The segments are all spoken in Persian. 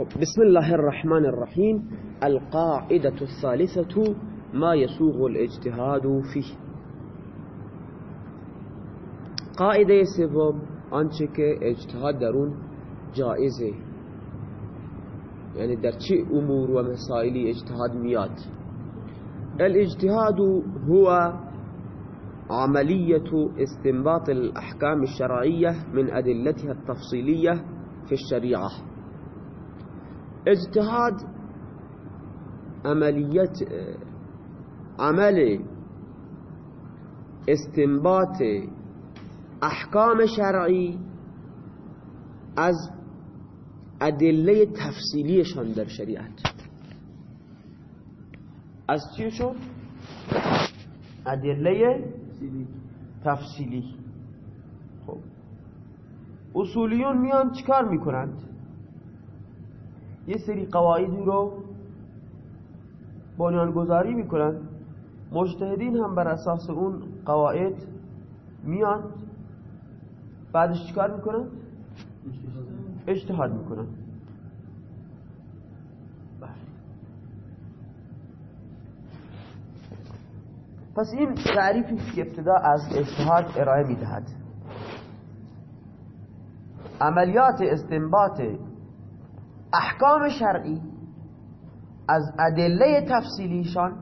بسم الله الرحمن الرحیم القاعدة الثالثة ما يسوغ الاجتهاد فيه. قاعدة آنچه که اجتهاد در اون جائزه. یعنی در چه امور و مسائلی اجتهاد میاد. الاجتهاد هو عملية استنباط الأحكام الشرعية من أدلتها التفصيلية في الشريعة اجتهاد عملیت عمل استنباط احکام شرعی از ادله تفصیلیشان در شریعت. از چی شد؟ ادله تفصیلی. خب. اصولیون میان چیکار می‌کنند؟ یه سری قواعدی رو بنیانگذاری می‌کنن. مجتهدین هم بر اساس اون قواعد میان بعدش چیکار می‌کنن؟ اجتهاد می‌کنن. پس این تعریفی که ابتدا از اجتهاد ارائه می‌دهد. عملیات استنباط احکام شرعی از ادله تفصیلیشان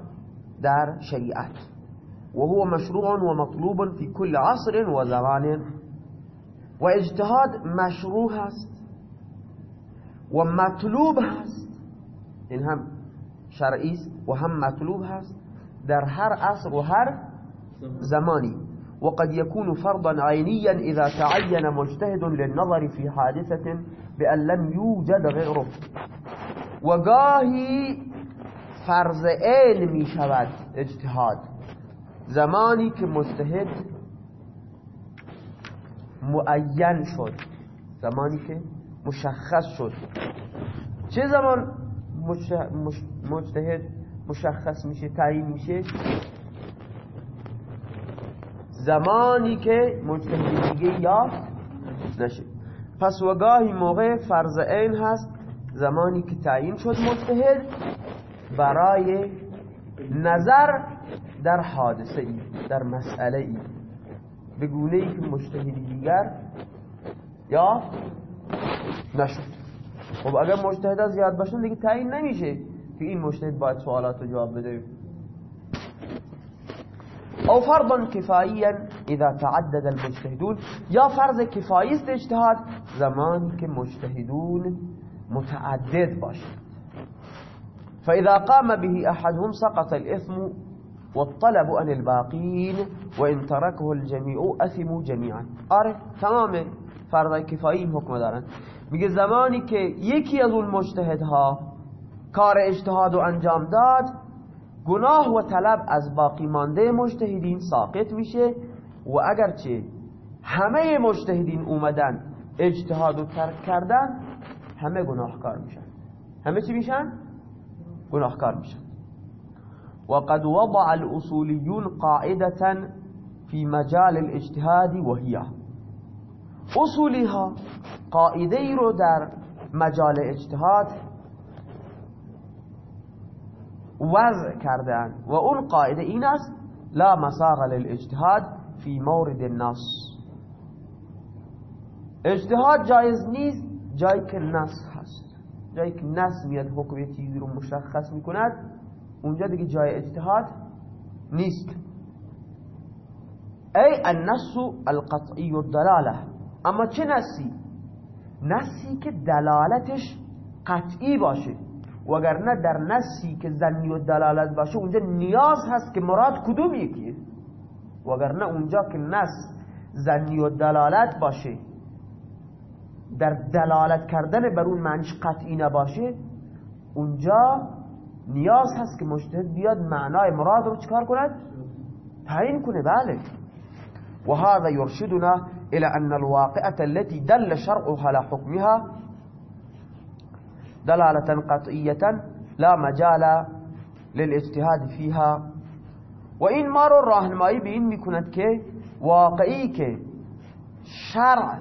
در شریعت. و هو مشروع و مطلوب فی کل عصر و زمان. و اجتهاد مشروع هست و مطلوب هست. این هم شرعی است و هم مطلوب هست در هر عصر و هر زمانی. وقد يكون فرضا عينيا إذا تعين مجتهد للنظر في حادثة بأن لم يوجد غيره. وگاهی فرض عین می اجتهاد. زمانی که مجتهد شد زمانی که مشخص شد. چه زمان مجتهد مشخص میشه تعیین میشه؟ زمانی که مجتهد دیگه یافت نشه پس وگاهی موقع فرض عین هست زمانی که تعیین شد مجتهد برای نظر در حادثه ای در مسئله ای به گونه ای که مجتهدی دیگر یا نشد. خب اگر مجتهد زیاد باشن دیگه تعیین نمیشه که این مجتهد باید سوالات رو جواب بده. أو فرضا كفائيا إذا تعدد المجتهدون. یا فرض کفایی است اجتهاد زمانی مجتهدون متعدد باشد فإذا قام به أحدهم سقط الإثم والطلب عن الباقين وإن تركه الجميع أثموا جميعا. آره تمام. فرض کفایی حکم دارن. میگه زمانی که یکی از اون مجتهدها کار اجتهاد و انجام داد گناه و طلب از باقی مانده مجتهدین ساقط میشه و اگرچه همه مجتهدین اومدن اجتهاد و ترک کردن همه گناهکار میشن. همه چی میشن؟ گناهکار میشن. وقد وضع الاصوليون قاعدة في مجال الاجتهاد وهي اصولی ها قاعده ای رو در مجال اجتهاد وضع کردن و اون قاعده این است لا مساغ للاجتهاد فی مورد النص. اجتهاد جایز نیست جایی که نص هست. جایی که نص میاد حکم چیزی رو مشخص می‌کند اونجا دیگه جای اجتهاد نیست. ای النص القطعی الدلاله. اما چه نصی؟ نصی که دلالتش قطعی باشه. وگرنه در نصی که زنی و دلالت باشه اونجا نیاز هست که مراد کدوم یکیه وگرنه اونجا که نص زنی و دلالت باشه در دلالت کردن بر اون معنیش قطعی نباشه اونجا نیاز هست که مجتهد بیاد معنای مراد رو چکار کند؟ تعیین کنه. بله. وهذا يرشدنا إلى أن الواقعة التي دل شرعها على حكمها دلالة قطعية لا مجال للاجتهاد فيها. و این ما رو راهنمایی به این می‌کند که واقعی که شرع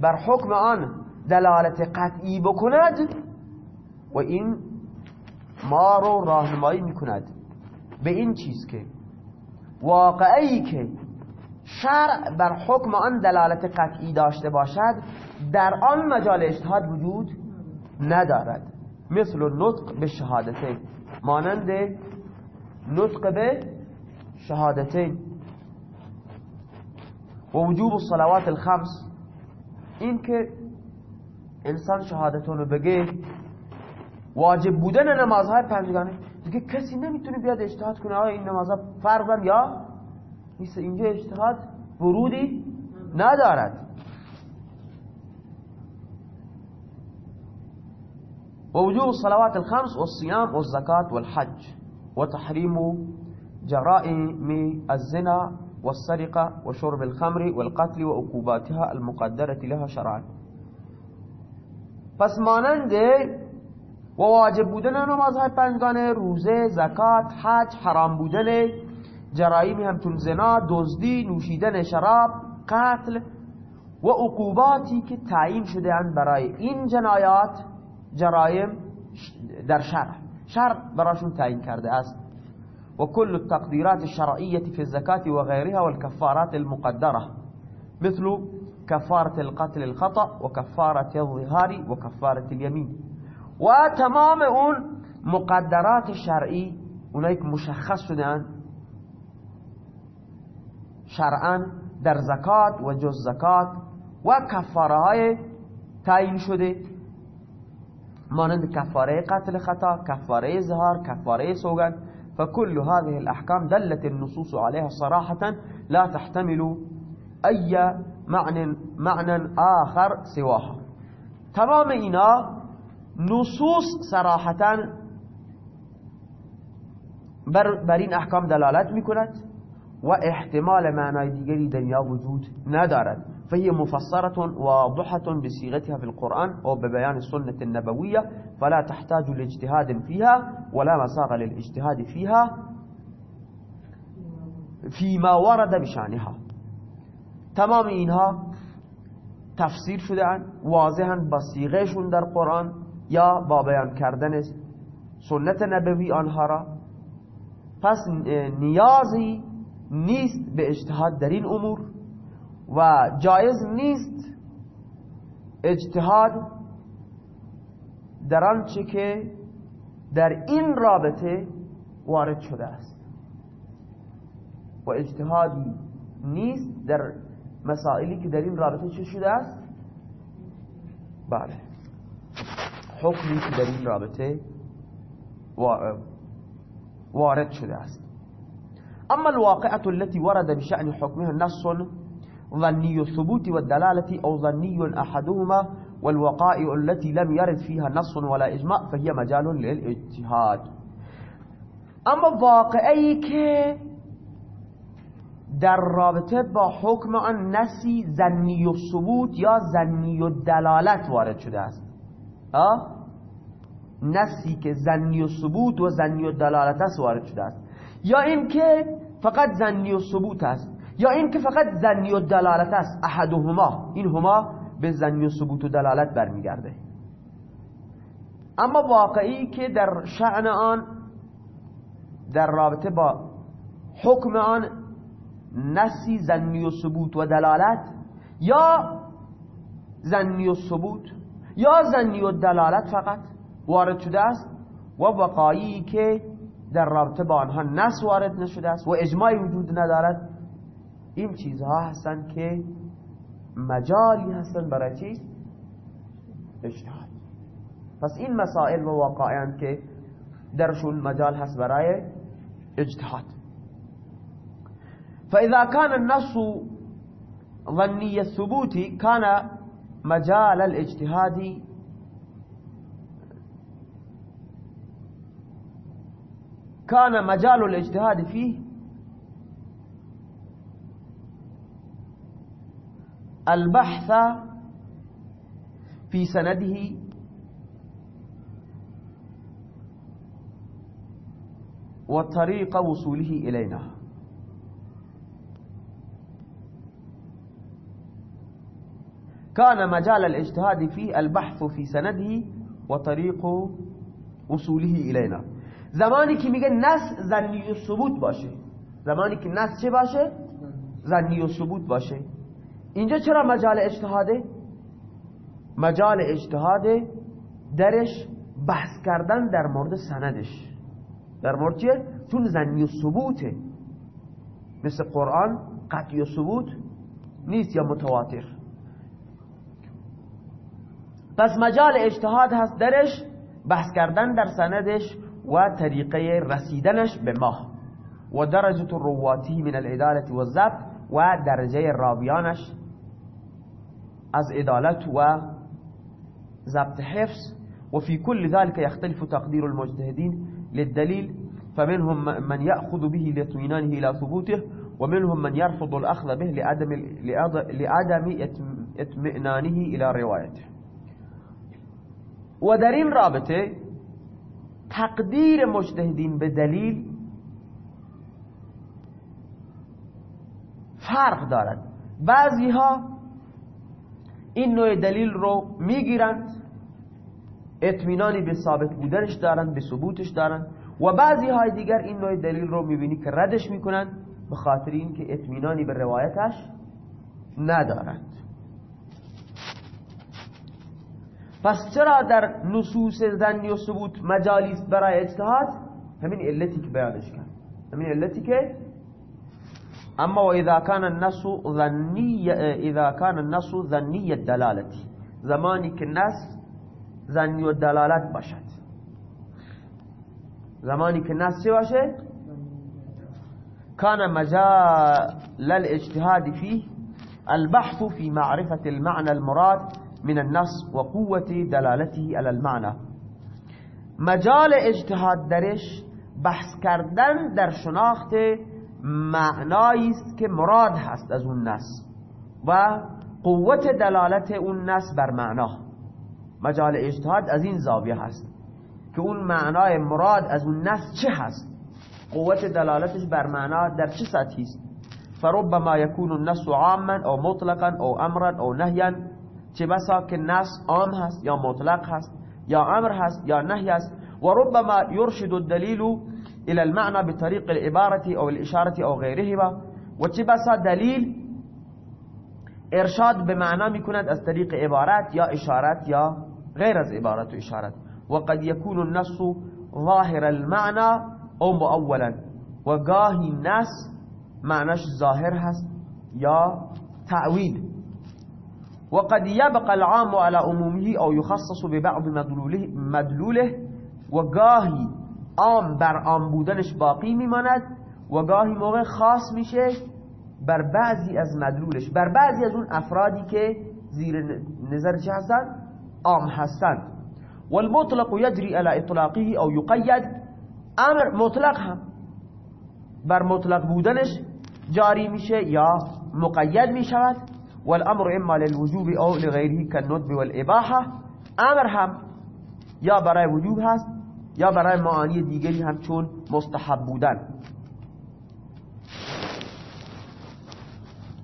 بر حکم آن دلالت قطعی بکند و این ما رو راهنمایی می‌کند به این چیز که واقعی که شرع بر حکم آن دلالت قطعی داشته باشد. در آن مجال اجتهاد وجود ندارد. مثل نطق به شهادتین. مانند نطق به شهادتین. و وجوب الصلوات الخمس. این که انسان شهادتون رو بگه واجب بودن نمازهای پنجگانه. دیگه کسی نمی‌تونه بیاد اجتهاد کنه. آیا این نمازها فرضن یا نیست؟ اینجا اجتهاد ورودی ندارد. ووجوب الصلوات الخمس والصيام والزكاة والحج وتحريم جرائم الزنا والسرقة وشرب الخمر والقتل وعقوباتها المقدرة لها شرعا. پس مانند و واجب بودن نمازهای پنجگانه روزه زکات حج حرام بودن جرائمی همچون زنا دزدی نوشیدن شراب قتل و عقوباتی که تعیین شده اند برای این جنایات جرایم در شرع شرع براشون تعیین کرده است. و کل التقدیرات في الزكاة وغيرها والكفارات المقدرة. مثل كفارة القتل الخطأ وكفارة الظهار وكفارة اليمين وتمام اون مقدرات شرعی اونایی که مشخص شدن شرعا در زکات و جز زکات و کفاره های تعیین شده. مانند کفاره قتل خطا کفاره زهار کفاره سوگن فكل هذه الأحكام دلت النصوص عليها صراحة لا تحتمل أي معنى, معنى آخر سواها. تمام اینا نصوص صراحتا بر, بر این احکام دلالت میکند و احتمال معنای دیگری دنیا وجود ندارد. فهي مفسرة واضحة بصيغتها في القرآن أو ببيان السنة النبوية فلا تحتاج لاجتهاد فيها ولا مساغ للاجتهاد فيها فيما ورد بشأنها. تمام اینها تفسیر شدن واضحا با در قرآن یا با بیان کردن سنت نبوی آنها را. پس نیازی نیست به اجتهاد در این امور. و جایز نیست اجتهاد در آنچه که در این رابطه وارد شده است. و اجتهادی نیست در مسائلی که در این رابطه چه شده است؟ بله. حکمی که در این رابطه وارد شده است. اما الواقعة التي ورد بشأن حكمها نص ظني الثبوت والدلالة أو ظني أحدهما والوقائع التي لم يرد فيها نص ولا إجماع فهي مجال للإجتهاد. أما واقعی که در رابطه با حکم آن نسی زنی و ثبوت یا زنی و دلالت وارد شده است. نسی که زنی و ثبوت و زنی و دلالت است وارد شده است. یا اینکه فقط زنی و ثبوت است. یا این که فقط زنی و دلالت است احدهما این هما به زنی و ثبوت و دلالت برمیگرده. اما واقعی که در شعن آن در رابطه با حکم آن نسی زنی و ثبوت و دلالت یا زنی و ثبوت یا زنی و دلالت فقط وارد شده است و وقایی که در رابطه با آنها نس وارد نشده است و اجماعی وجود ندارد این چیزها هستن که مجالی هستن برای چی؟ اجتهاد پس این مسائل و واقعیان که درشون مجال هست برای اجتهاد فإذا كان النص ظني الثبوت كان مجال الاجتهاد كان مجال الاجتهاد فيه البحث في سنده. وطريق وصوله إلينا. كان مجال الاجتهاد فيه البحث في سنده وطريق اصوله الینا زمانی که میگه نس زنی و ثبوت باشه. زمانی که نس چه باشه؟ زنی و ثبوت باشه. اینجا چرا مجال اجتهاده؟ مجال اجتهاده درش بحث کردن در مورد سندش. در مورد چیه؟ چون زنی و ثبوته. مثل قرآن قطعی و ثبوت نیست یا متواتر. پس مجال اجتهاد هست درش بحث کردن در سندش و طریقه رسیدنش به ماه و درجة رواتی من العدالة و و درجه راویانش. از عدالت و ضبط حفظ وفي كل ذلك يختلف تقدير المجتهدين للدليل فمنهم من يأخذ به لاطمئنانه إلى ثبوته ومنهم من يرفض الأخذ به لعدم, لعدم اطمئنانه إلى روايته ودر این رابطه تقدیر مجتهدین به دلیل فرق دارد. بعضی ها این نوع دلیل رو می‌گیرند اطمینانی به ثابت بودنش دارن به ثبوتش دارن و بعضی های دیگر این نوع دلیل رو می‌بینی که ردش می‌کنن به خاطر اینکه اطمینانی به روایتش ندارند. پس چرا در نصوص زنی و ثبوت مجالی است برای اجتهاد؟ همین علتی که بیانش کرد. همین علتی که أما و اذا كان النص ظنی إذا كان النص زمانی که نص زنی و دلالت باشد که نص چه باشه كان مجال الاجتهاد فيه البحث في معرفة المعنى المراد من النص وقوة دلالته على المعنى. مجال اجتهاد درش بحث کردن در شناخت معنایی است که مراد هست از اون نص و قوت دلالت اون نص بر معنا. مجال اجتهاد از این زاویه هست که اون معنای مراد از اون نص چه هست؟ قوت دلالتش بر معنا در چه سطحی است؟ فربما يكون النص عاما او مطلقا او امرا او نهيا چه بسا که نص عام هست یا مطلق هست یا امر هست یا نهی است و ربما يرشد الدلیل إلى المعنى بطريق العبارة أو الإشارة أو غيرهما. و چه بسا دلیل إرشاد به معنا میکند از طریق عبارت یا اشارت یا غیر از عبارت وقد يكون النص ظاهر المعنى أو مؤولا. و گاهی نص معناش ظاهر هست یا تعوید وقد يبقى العام على عمومه أو يخصص ببعض مدلوله, مدلوله. و گاهی عام بر عام بودنش باقی میماند و گاهی موقع خاص میشه بر بعضی از مدلولش بر بعضی از اون افرادی که زیر نظر چه هستن؟ عام هستند. والمطلق يجري على اطلاقه او يقيد امر مطلق هم بر مطلق بودنش جاری میشه یا مقید می‌شود. والامر اما للوجوب او لغیره كالندب والاباحه. امر هم یا برای وجوب هست یا برای معانی دیگری هم چون مستحب بودن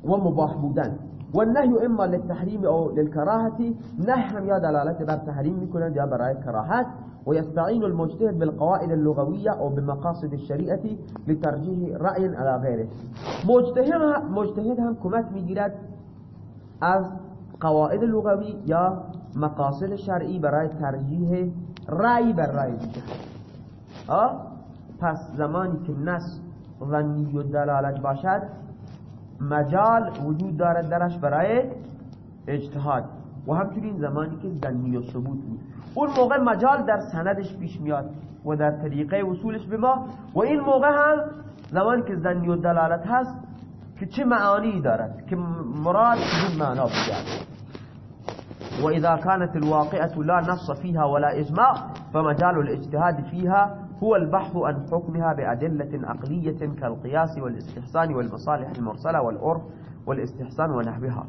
و مباح بودن. والنهي اما للتحريم أو للكراهه نهي يا دلاله بر تحريم میکنند یا برای کراهت. ويستعين المجتهد بالقواعد اللغوية أو بمقاصد الشريعة لترجيح رأي على غيره مجتهد هم كمك میگیرد از قواعد لغوی یا مقاصد شرعی برای ترجیح رأی بر رأی آه؟ پس زمانی که نص ظنی و دلالت باشد مجال وجود دارد درش برای اجتهاد. و همچنین زمانی که زنی و ثبوت بود. اون موقع مجال در سندش پیش میاد و در طریقه وصولش به ما. و این موقع هم زمانی که زنی و دلالت هست که چه معانی دارد؟ که مراد بدون معنا بگرد وإذا كانت الواقعة لا نص فيها ولا إجماع فمجال الاجتهاد فيها هو البحث عن حكمها بأدلة عقلية كالقياس والإستحسان والمصالح المرسلة والعرف والإستحسان ونحوها.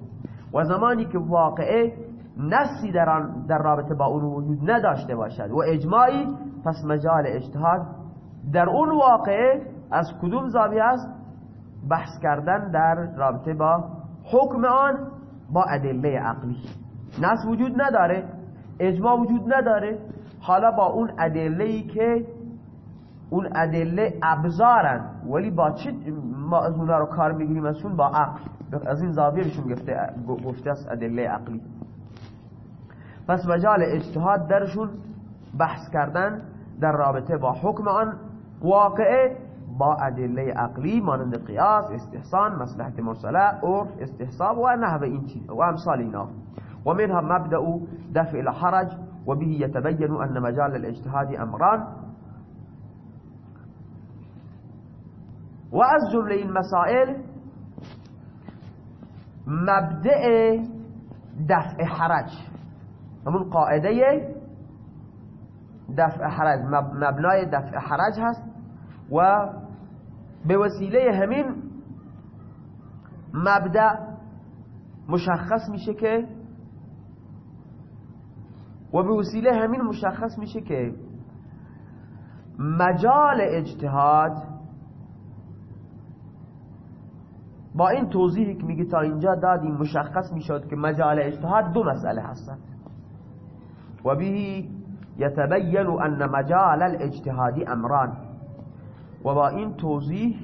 وزماني كواقعه نسی در, رابطه با اون وجود نداشته باشد. و اجماعی پس مجال اجتهاد در اون واقعه از کدوم زاویه است بحث کردن در رابطه با حکم آن با ادله عقلی. نص وجود نداره اجماع وجود نداره. حالا با اون ادله که اون ادله ابزارن ولی با چه ما از اونا رو کار می‌گیریم ازشون با عقل؟ از این زاویه بهشون گفته گفته است ادله عقلی. پس مجال اجتهاد درشون بحث کردن در رابطه با حکم آن واقعه با ادله عقلی مانند قیاس استحسان مصلحت مرسله عرف استحساب و نحو این چیز و امثال اینا. و منها مبدأ دفع الحرج و به يتبين أن مجال الاجتهاد أمران. و از جمله این مسائل مبدع دفع حرج. همون قاعدة دفع حرج مبنای دفع حرج هست. و به وسیله همین مبدع مشخص که و به وسیله همین مشخص میشه که مجال اجتهاد با این توضیحی که میگه تا اینجا دادیم مشخص می‌شد که مجال اجتهاد دو مسئله هستند. و به یتبین ان مجال الاجتهادی امران. و با این توضیح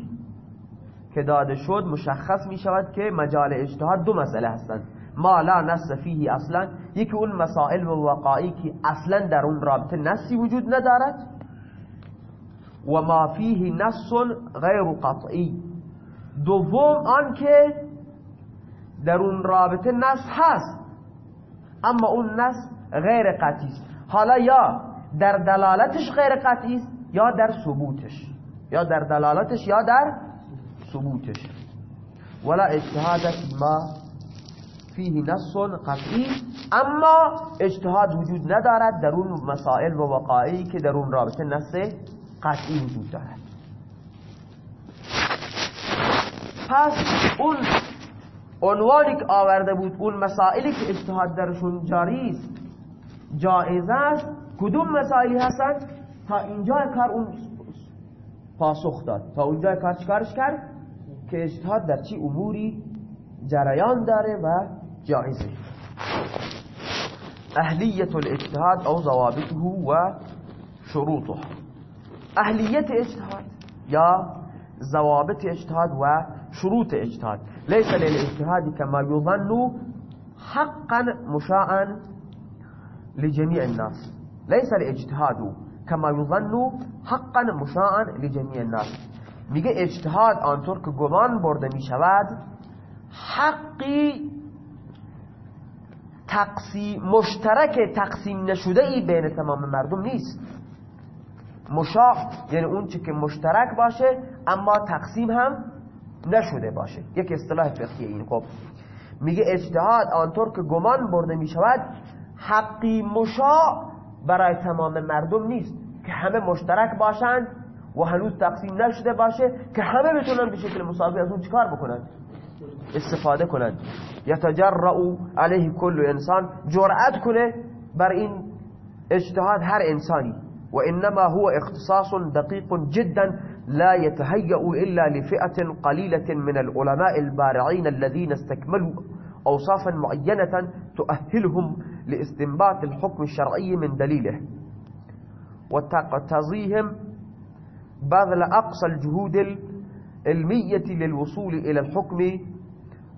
که داده شد مشخص می شود که مجال اجتهاد دو مسئله هستند. ما لا نص فیه أصلا. یکی اون مسائل و وقایی که أصلا در اون رابطه نصی وجود ندارد و ما فیه نص غیر قطعی دوم آن که در اون رابطه نص هست. اما اون نص غیر قطعی است. حالا یا در دلالتش غیر قطعی است یا در ثبوتش. یا در دلالتش یا در ثبوتش. ولا اجتهاد ما فيه نص قطعی اما اجتهاد وجود ندارد در اون مسائل و وقایعی که در اون رابطه نص قطعی وجود دارد. پس اون عنوانی که آورده بود اون مسائلی که اجتهاد درشون جاری است جایز است. کدوم مسائلی هستند؟ تا اینجا کار اون پاسخ داد. تا اونجا کار چکارش کرد؟ که اجتهاد در چی اموری جریان داره و جایزه اهلیت الاجتهاد أو ضوابطه و شروطه. اهلیت اجتهاد یا ضوابط اجتهاد و شروط اجتهاد ليس للاجتهاد كما يظن حقا مشاعا لجميع الناس. ليس الاجتهاد كما يظن حقا مشاعا لجميع الناس. میگه اجتهاد آنطور که گمان برده می شود حقی تقسیم مشترک تقسیم نشده ای بین تمام مردم نیست. مشاع یعنی اون که مشترک باشه اما تقسیم هم نشده باشه. یک اصطلاح فقهی این. خب میگه اجتهاد آنطور که گمان برده می شود حقی مشاع برای تمام مردم نیست. که همه مشترک باشند و هنوز تقسیم نشده باشه که همه بتونن به شکل مساوی از اون چیکار بکنن؟ استفاده کنند. یتجرأ علیه کل انسان. جرأت کنه بر این اجتهاد هر انسانی. و انما هو اختصاص دقیق جدا لا يتهيأ إلا لفئة قليلة من العلماء البارعين الذين استكملوا أوصافا معينة تؤهلهم لاستنباط الحكم الشرعي من دليله وتقتضيهم بذل أقصى الجهود العلمية للوصول إلى الحكم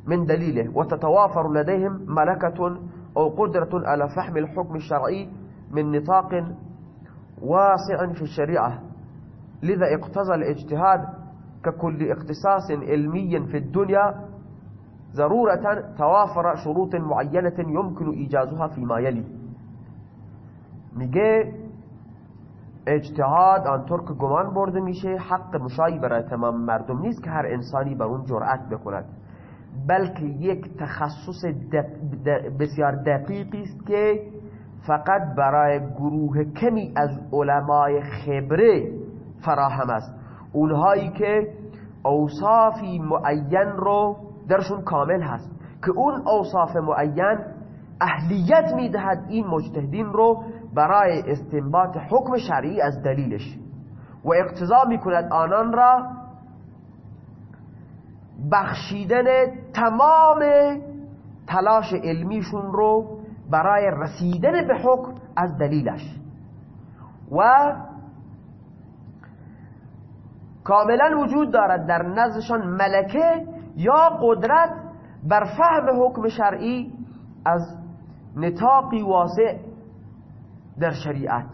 من دليله وتتوافر لديهم ملكة أو قدرة على فهم الحكم الشرعي من نطاق واسع في الشريعة. لذا اقتضى الاجتهاد ككل اختصاص علمي في الدنيا ضرورة توافر شروط معينة يمكن إيجازها فيما يلي. میگه اجتهاد آنطور که گمان برده میشه حق مشایی برای تمام مردم نیست که هر انسانی بر اون جرأت بکند. بلکه یک تخصص بسیار دقیقی است که فقط برای گروه کمی از علمای خبره فراهم است. اونهایی که اوصافی معین رو درشون کامل هست که اون اوصاف معین اهلیت می‌دهد این مجتهدین رو برای استنباط حکم شرعی از دلیلش. و اقتضا می‌کند آنان را بخشیدن تمام تلاش علمیشون رو برای رسیدن به حکم از دلیلش. و کاملا وجود دارد در نزدشان ملکه یا قدرت بر فهم حکم شرعی از نطاقی واسع در شریعت.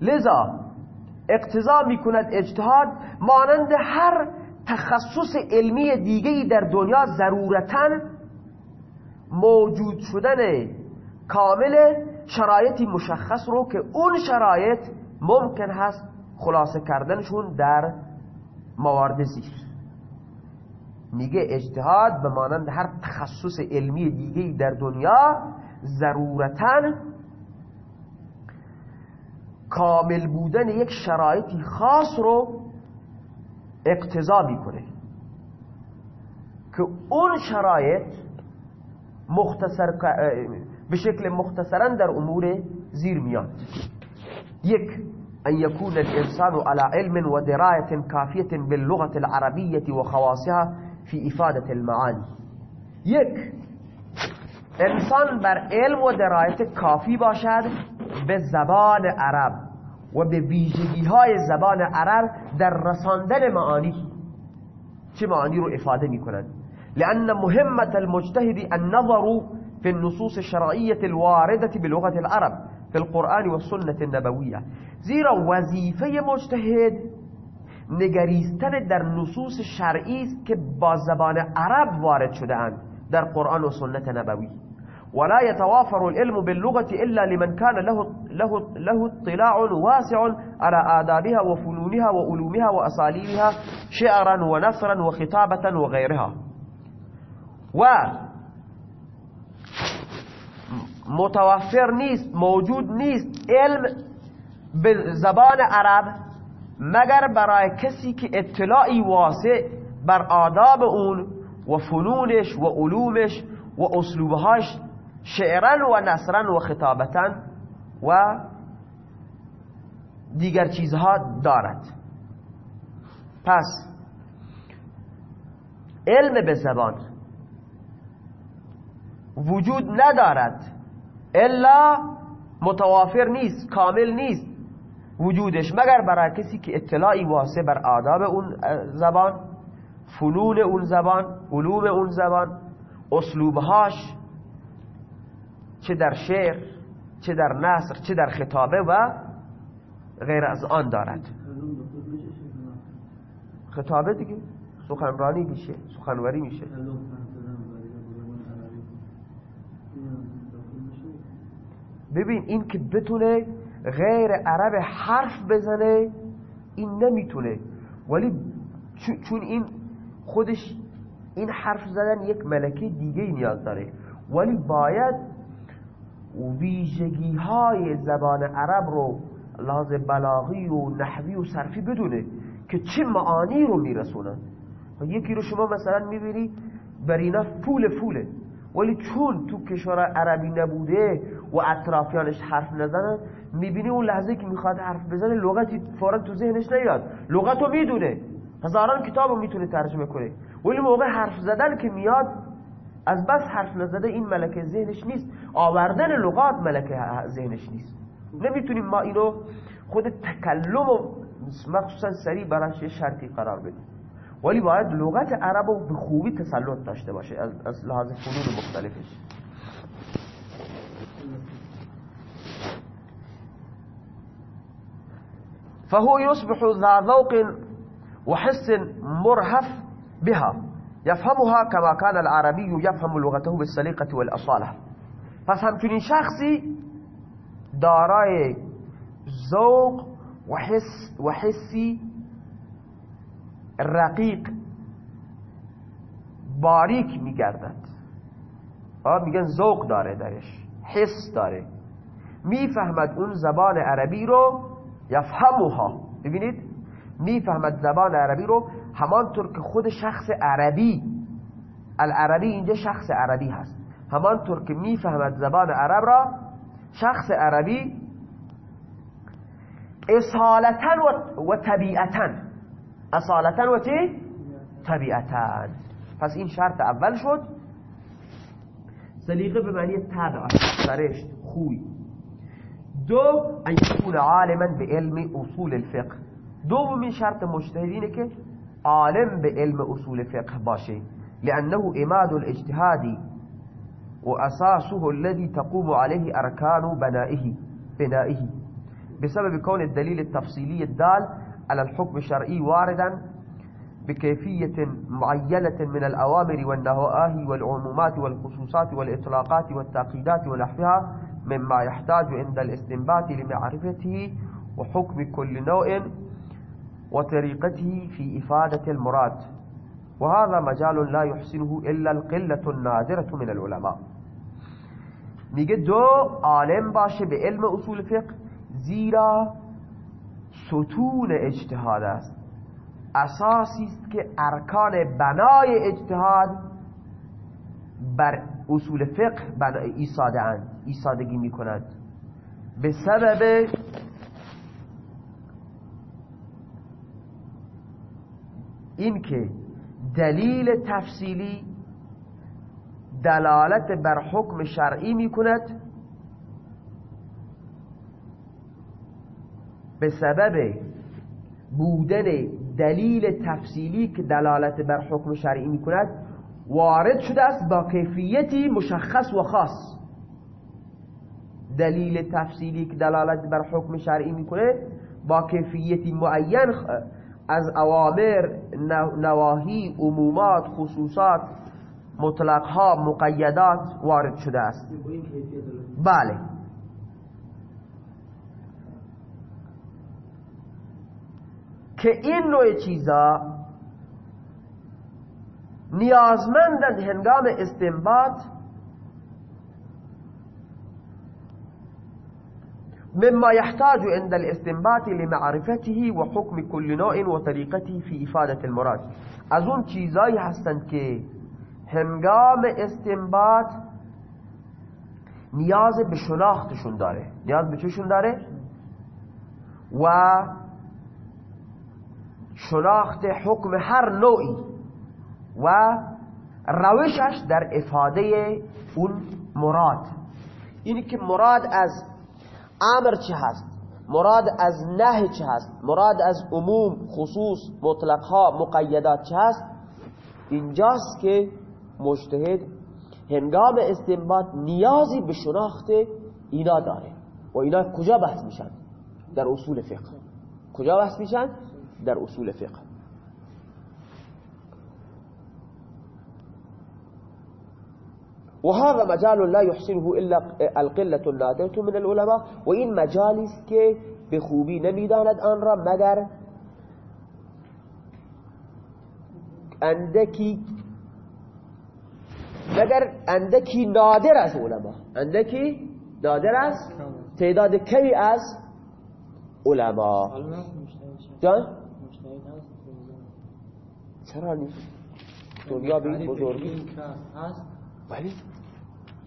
لذا اقتضا می کند اجتهاد مانند هر تخصص علمی دیگری در دنیا ضرورتا موجود شدن کامل شرایطی مشخص رو که اون شرایط ممکن هست خلاصه کردنشون در موارد زیر. میگه اجتهاد به مانند هر تخصص علمی دیگه در دنیا ضرورتا کامل بودن یک شرایطی خاص رو اقتضا می‌کنه. که اون شرایط مختصر به شکل مختصرا در امور زیر میاد یک أن يكون الإنسان على علم ودراية كافية باللغة العربية وخواصها في إفادة المعاني یک انسان بر علم و درایت کافی باشد به زبان عرب و به ویژگی های زبان عرب در رساندن معانی چه معانی رو افاده می کنند لأن مهمة المجتهد النظر في النصوص الشرعية الواردة بلغة العرب في القرآن والسنة النبوية. زیرا وظیفه مجتهد نگریستن در نصوص شرعی است که با زبان عرب وارد شده اند در قرآن و سنت نبوی. ولا يتوافر العلم باللغة إلا لمن كان له, له, له اطلاع واسع على آدابها وفنونها وعلومها وأساليبها شعرا ونثرا وخطابة وغيرها. و متوفر نیست موجود نیست. علم به زبان عرب مگر برای کسی که اطلاعی واسع بر آداب اون و فنونش و علومش و اسلوبهاش شعرا و نصرا و خطابتا و دیگر چیزها دارد. پس علم به زبان وجود ندارد الا متوافر نیست کامل نیست وجودش مگر برای کسی که اطلاعی واسه بر آداب اون زبان فنون اون زبان علوم اون زبان اسلوبهاش چه در شعر چه در نصر چه در خطابه و غیر از آن دارد. خطابه دیگه سخنرانی میشه سخنوری میشه. ببین این که بتونه غیر عرب حرف بزنه این نمی‌تونه. ولی چون این خودش این حرف زدن یک ملکه دیگه نیاز داره. ولی باید ویژگی های زبان عرب رو لازم بلاغی و نحوی و صرفی بدونه که چه معانی رو میرسونن یکی رو شما مثلا می‌بینی بر اینا فول فوله ولی چون تو کشور عربی نبوده و اطرافیانش حرف نزنن می‌بینی اون لحظه که می‌خواد حرف بزنه لغتی فورا تو ذهنش نیاد. لغتو می‌دونه. هزاران کتابو می‌تونه ترجمه کنه. ولی موقع حرف زدن که میاد از بس حرف نزده این ملکه ذهنش نیست. آوردن لغات ملکه ذهنش نیست. نمی‌تونیم ما اینو خود تکلم و مخصوصا سریع براش شرطی قرار بدیم. ولی باید لغت عرب رو به خوبی تسلط داشته باشه از لحاظ فنون مختلفش. فهو يصبح ذا ذوق وحس مرهف بها. يفهمها كما كان العربي يفهم لغته بالسليقة والأصالة. پس همچنین شخصی دارای ذوق و حس و حسی رقیق باریک میگردد. میگن ذوق داره درش. حس داره. میفهمد اون زبان عربی رو یفهموها. ببینید؟ میفهمد زبان عربی رو همانطور که خود شخص عربی العربی اینجا شخص عربی هست. همانطور که می‌فهمد زبان عرب را شخص عربی اصالتا و طبیعتا. اصالتا و چی؟ طبیعتا. پس این شرط اول شد. سلیقه به معنی طبع سرشت خوی. دو ان يكون عالما بعلم اصول الفقه. دومین شرط مجتهدینه که عالم به علم أصول فقه باشه لأنه إماد الاجتهاد وأساسه الذي تقوم عليه أركان بنائه بنائه. بسبب كون الدليل التفصيلي الدال على الحكم الشرعي واردا بكيفية معينة من الأوامر والنواهي والعمومات والخصوصات والإطلاقات والتعقيدات ونحوها مما يحتاج عند الاستنباط لمعرفته وحكم كل نوع وطريقته في إفادة المراد. وهذا مجال لا يحسنه إلا القلة النادرة من العلماء. میگه دو عالم باشه به علم اصول فقه زیرا ستون اجتهاد است. اساسی است که ارکان بنای اجتهاد بر اصول فقه ایساده اند ایسادگی می کند به سبب اینکه دلیل تفصیلی دلالت بر حکم شرعی می کند به سبب بودن دلیل تفصیلی که دلالت بر حکم شرعی می کند وارد شده است با کیفیتی مشخص و خاص. دلیل تفصیلی که دلالت بر حکم شرعی می‌کنه با کیفیتی معین از اوامر نواهی عمومات خصوصات مطلقها مقیدات وارد شده است. بله. که این نوع چیزا نیازمندند هنگام استنباط مما يحتاج عند الاستنباط لمعرفته وحكم كل نوع وطريقته في إفادة المراد. از اون چیزایی هستند که هنگام استنباط نیاز به شناختشون داره. نیاز به چشون داره؟ و شناخت حکم هر نوعی و روشش در افاده اون مراد. اینی که مراد از امر چه هست؟ مراد از نه چه هست؟ مراد از عموم خصوص مطلقها مقیدات چه هست؟ اینجاست که مجتهد هنگام استنباط نیازی به شناخت اینا داره. و اینا کجا بحث میشن؟ در اصول فقه. کجا بحث میشن؟ در اصول فقه. وهذا مجال لا يحسنه إلا القلة النادرة من العلماء. وإن مجالس که به خوبی نمی‌داند آن را مگر اندکی مگر اندکی نادر از علما اندکی نادر است تعداد کمی از علما جان؟ چرا نیست؟ دنیا به این بزرگی ولی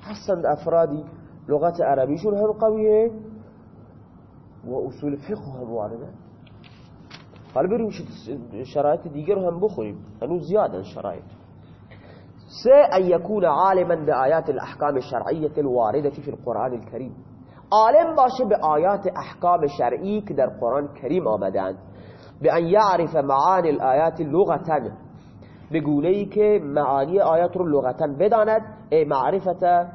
هستند افرادی لغت عربیشون هم قویه و اصول فقه هم واردة. حالا بریم شرایط دیگر هم بخوریم. هنوز زیادن شرایط سه أن يكون عالما بآيات الأحكام الشرعية الواردة في القرآن الكريم. عالم باشه احکام شرعی که در قرآن آمدند. به ان یعرف معانی الآیات بقولي كي معاني آیات رو لغة بداند ای معرفة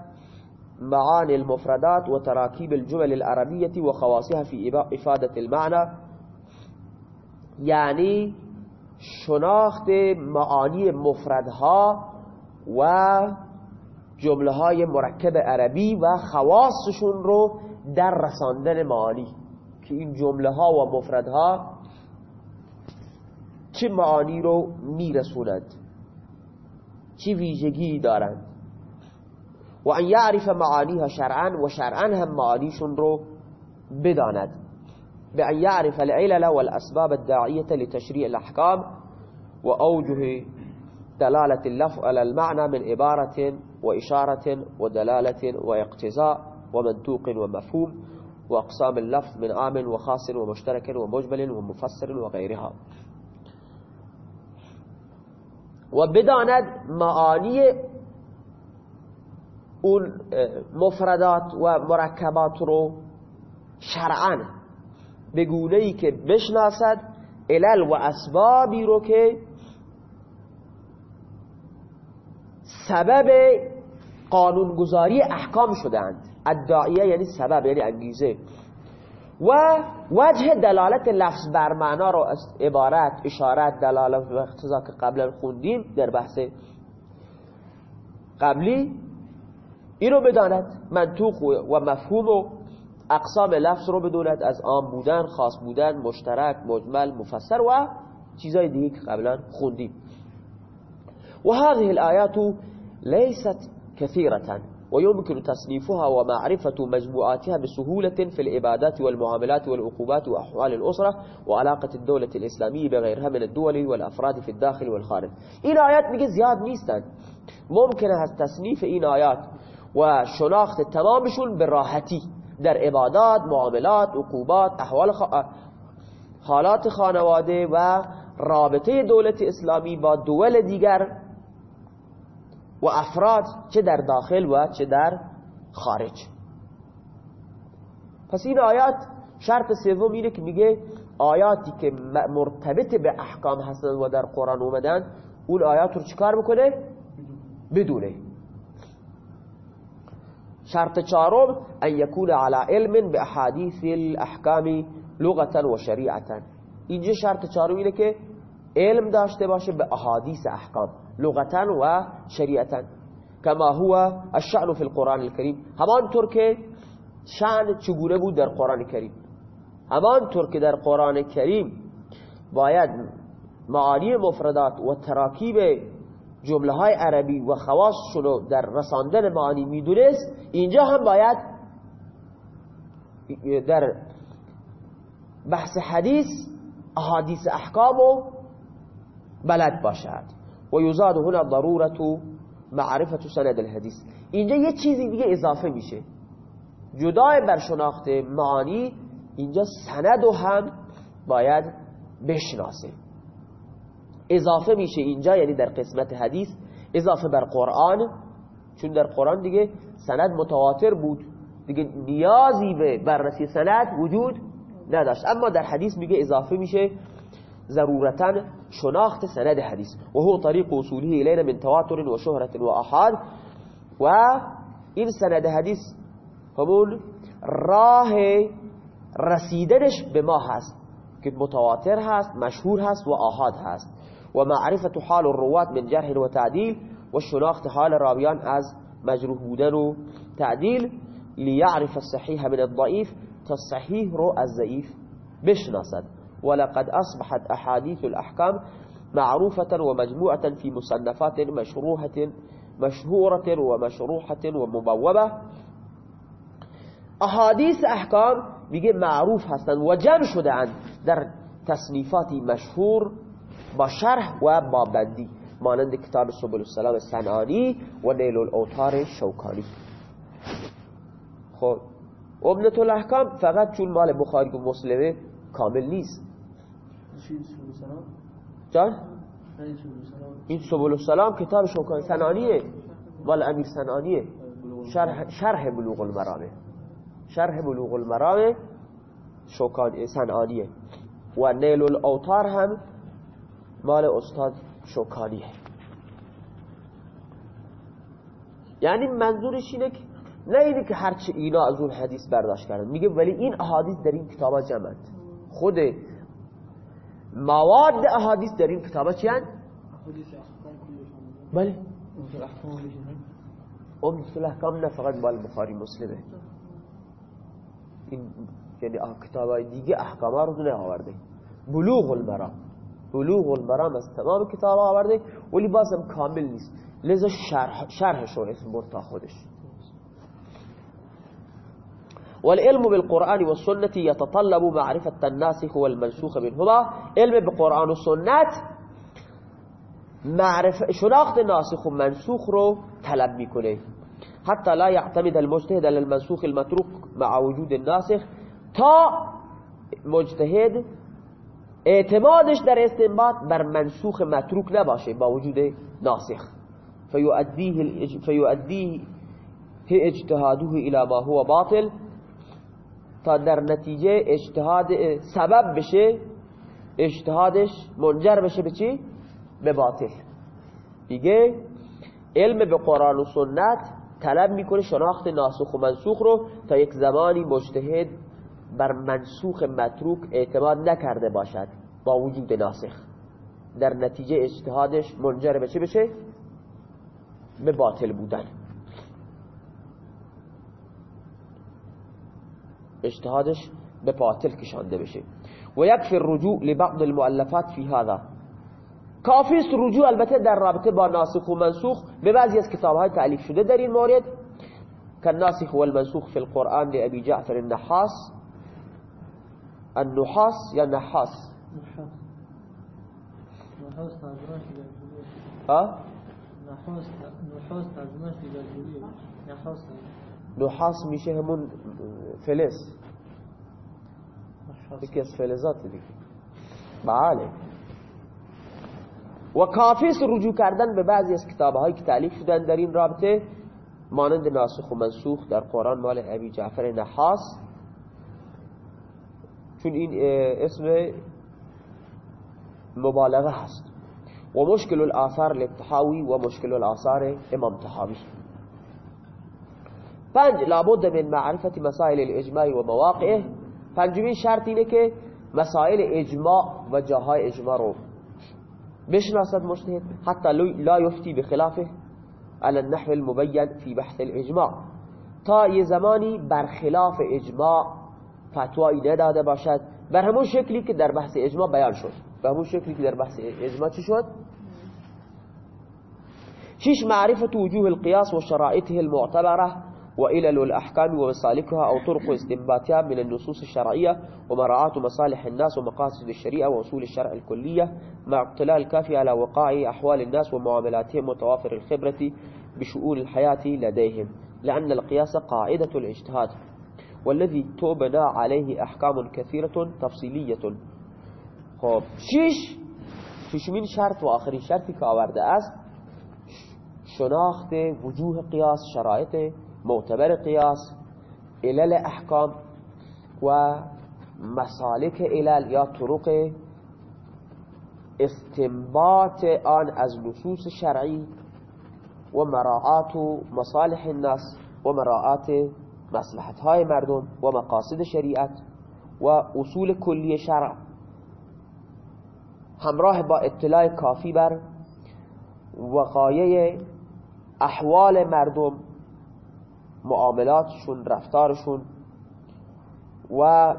معاني المفردات وتراكيب الجمل العربية وخواصها في إفادة المعنى يعني شناخت معانی مفردها و جمله های مرکب عربی و خواصشون رو در رساندن معانی. که این جمله ها و مفردها چه معانی رو میرسوند چه ویژگی دارند؟ و ان یعرف معانیها شرعا و شرعا هم معانیشون رو بداند. به ان یعرف العلل والاسباب الداعیة لتشریع الاحکام و اوجه دلالة اللفظ على المعنى من عبارة وإشارة ودلالة واقتزاء ومنطوق ومفهوم وأقسام اللفظ من عام وخاص ومشترك ومجمل ومفسر وغيرها وبداند معاني اون مفردات و مرکبات رو شرعا به گونه ای که بشناسد علل و اسبابی رو که سبب قانونگذاری احکام شدند ادعیه یعنی سبب یعنی انگیزه. و وجه دلالت لفظ بر معنا رو عبارت اشارت دلالت و اقتضا که قبلا خوندیم در بحث قبلی اینو بداند. منطوق و مفهوم و اقسام لفظ رو بدوند از عام بودن خاص بودن مشترک مجمل مفسر و چیزای دیگه که قبلا خوندیم. و هذه الآیات ليست كثيرة ويمكن تصنيفها ومعرفة مجموعاتها بسهولة في العبادات والمعاملات والعقوبات وأحوال الأسرة وعلاقة الدولة الإسلامية بغيرها من الدول والأفراد في الداخل والخارج. این آیات میگه زیاد نیستن ممکن است تصنیف این آیات و شناخت راحتی در عبادات معاملات عقوبات أحوال حالات خانواده و رابطه دولت اسلامی با دول دیگر و افراد چه در داخل و چه در خارج. پس این آیات شرط سوم اینه که میگه آیاتی که مرتبط به احکام هستن و در قرآن اومدن اون آیات رو چکار می‌کنه؟ بدونه. شرط چهارم ان یکون على علم به احادیث الاحکام لغتا و شریعتا. اینجا شرط چهارم اینه که علم داشته باشه به احادیث احکام لغتا و شریعتا. کما هو الشأن في القرآن الكريم همانطور که شأن چگونه بود در قرآن کریم. همانطور که در قرآن کریم باید معانی مفردات و تراکیب جمله های عربی و خواصشون رو در رساندن معانی می‌دونست اینجا هم باید در بحث حدیث احادیث احکام و بلد باشد. و یزاد هنا ضرورت معرفت سند الحدیث اینجا یه چیزی دیگه اضافه میشه. جدای بر شناخت معانی اینجا سند و هم باید بشناسه. اضافه میشه اینجا یعنی در قسمت حدیث اضافه بر قرآن چون در قرآن دیگه سند متواتر بود. دیگه نیازی به بررسی سند وجود نداشت. اما در حدیث میگه اضافه میشه ضرورتا شناخت سند حدیث و هو طریق وصوله الینا من تواتر و شهرت و احاد و این سند حدیث همون راه رسیدنش به ما هست. که متواتر هست مشهور هست و هست. و معرفت حال الروات من جرح و تعدیل و شناخت حال راویان از مجروح بودن و تعدیل. لیعرف الصحیح من الضعیف تا صحیح رو از ضعیف بشناسد. ولقد أصبحت أحاديث الأحكام معروفة ومجموعة في مصنفات مشروحة مشهورة ومشروحة ومبوبة. احادیث احکام میگه معروف هستند و جمع در تصنیفاتی مشهور با شرح و با بندی مانند کتاب سبل السلام سنانی و نیل الاوتار شوکانی. خب ابنت الأحکام فقط چون مال بخاری و کامل نیست. جان؟ این سبل السلام کتاب شوکانی سنانیه مال امیر سنانیه شرح, شرح بلوغ المرامه. شرح بلوغ المرام شوکان سنعانیه و نیل الاوتار هم مال استاد شوکانیه. یعنی منظورش اینه که نه اینه که هرچی اینا از اون حدیث برداشت کردن. میگه ولی این احادیث در این کتابا جمعند. خود مواد احادیث در این کتابا چی هست؟ بله. امت الاحکام نه فقط مال بخاری مسلمه. این یعنی کتاب دیگه احکام رو نه آورده. بلوغ المرام. بلوغ المرام از تمام کتاب آورده ولی بازم کامل نیست. لذا شرح شرحش رو اسم برد تا خودش. والعلم بالقرآن والسنة يتطلب معرفة الناسخ والمنسوخ منهما. علم بالقرآن والسنة معرفة شناخت ناسخ و منسوخ رو طلب میکنه حتى لا يعتمد المجتهد على المنسوخ المتروك مع وجود الناسخ تا مجتهد اعتمادش در استنباط بر منسوخ متروک نباشه با وجود ناسخ. فيؤديه, فيؤديه اجتهاده إلى ما هو باطل. در نتیجه اجتهاد سبب بشه اجتهادش منجر بشه به چی؟ به باطل دیگه علم به قرآن و سنت طلب می‌کنه شناخت ناسخ و منسوخ رو تا یک زمانی مجتهد بر منسوخ متروک اعتماد نکرده باشد با وجود ناسخ در نتیجه اجتهادش منجر به چی بشه؟ به باطل بودن اجتهادش به باطل کشانده بشه. و یکفی الرجوع لبعض المؤلفات فی هذا. کافی است رجوع البته در رابطه با ناسخ و منسوخ. به بعضی از کتاب های تعلیف شده در این مورد. كالناسخ والمنسوخ في القرآن لأبي جعفر النحاس. النحاس یا نحاس؟ ها؟ نحاس میشه همون فلز. یکی از فلزات دیگه. بله. و کافی رجوع کردن به بعضی از کتابهایی که تعلیف شدن در این رابطه مانند ناسخ و منسوخ در قرآن مال ابی جعفر نحاس. چون این اسم مبالغه هست. و مشکل الآثار لابتحاوی و مشکل الآثار امام تحاوی پنج لابد من معرفت مسائل الإجماع و مواقعه پنجمین شرط اینه که مسائل اجماع و جاهای اجماع رو بشناسد مجتهد حتی لا یفتی بخلافه على النحو المبین فی بحث الاجماع. تا یه زمانی برخلاف اجماع فتوایی نداده باشد. بر همون شکلی که در بحث اجماع بیان شد. به همون شکلی که در بحث اجماع چی شد؟ شش معرفة وجوه القياس وشرائطه المعتبرة. وإلل الأحكام ومسالكها أو طرق استنباتها من النصوص الشرعية ومراعاة مصالح الناس ومقاصد الشريعة وأصول الشرع الكلية مع اطلاع الكافي على وقائع أحوال الناس ومعاملاتهم وتوافر الخبرة بشؤون الحياة لديهم لأن القياس قاعدة الاجتهاد والذي تبنى عليه أحكام كثيرة تفصيلية. خب شش؟ ششمین شرط؟ و آخرین شرطی که آورده است شناخت وجوه قیاس شرایط معتبر قیاس علل احکام و مسالک علل یا طرق استنباط آن از نصوص شرعی و مراعات و مصالح الناس و مراعات مصلحت های مردم و مقاصد شریعت و اصول کلی شرع. همراه با اطلاع کافی بر وقایع احوال مردم معاملاتشون رفتارشون. و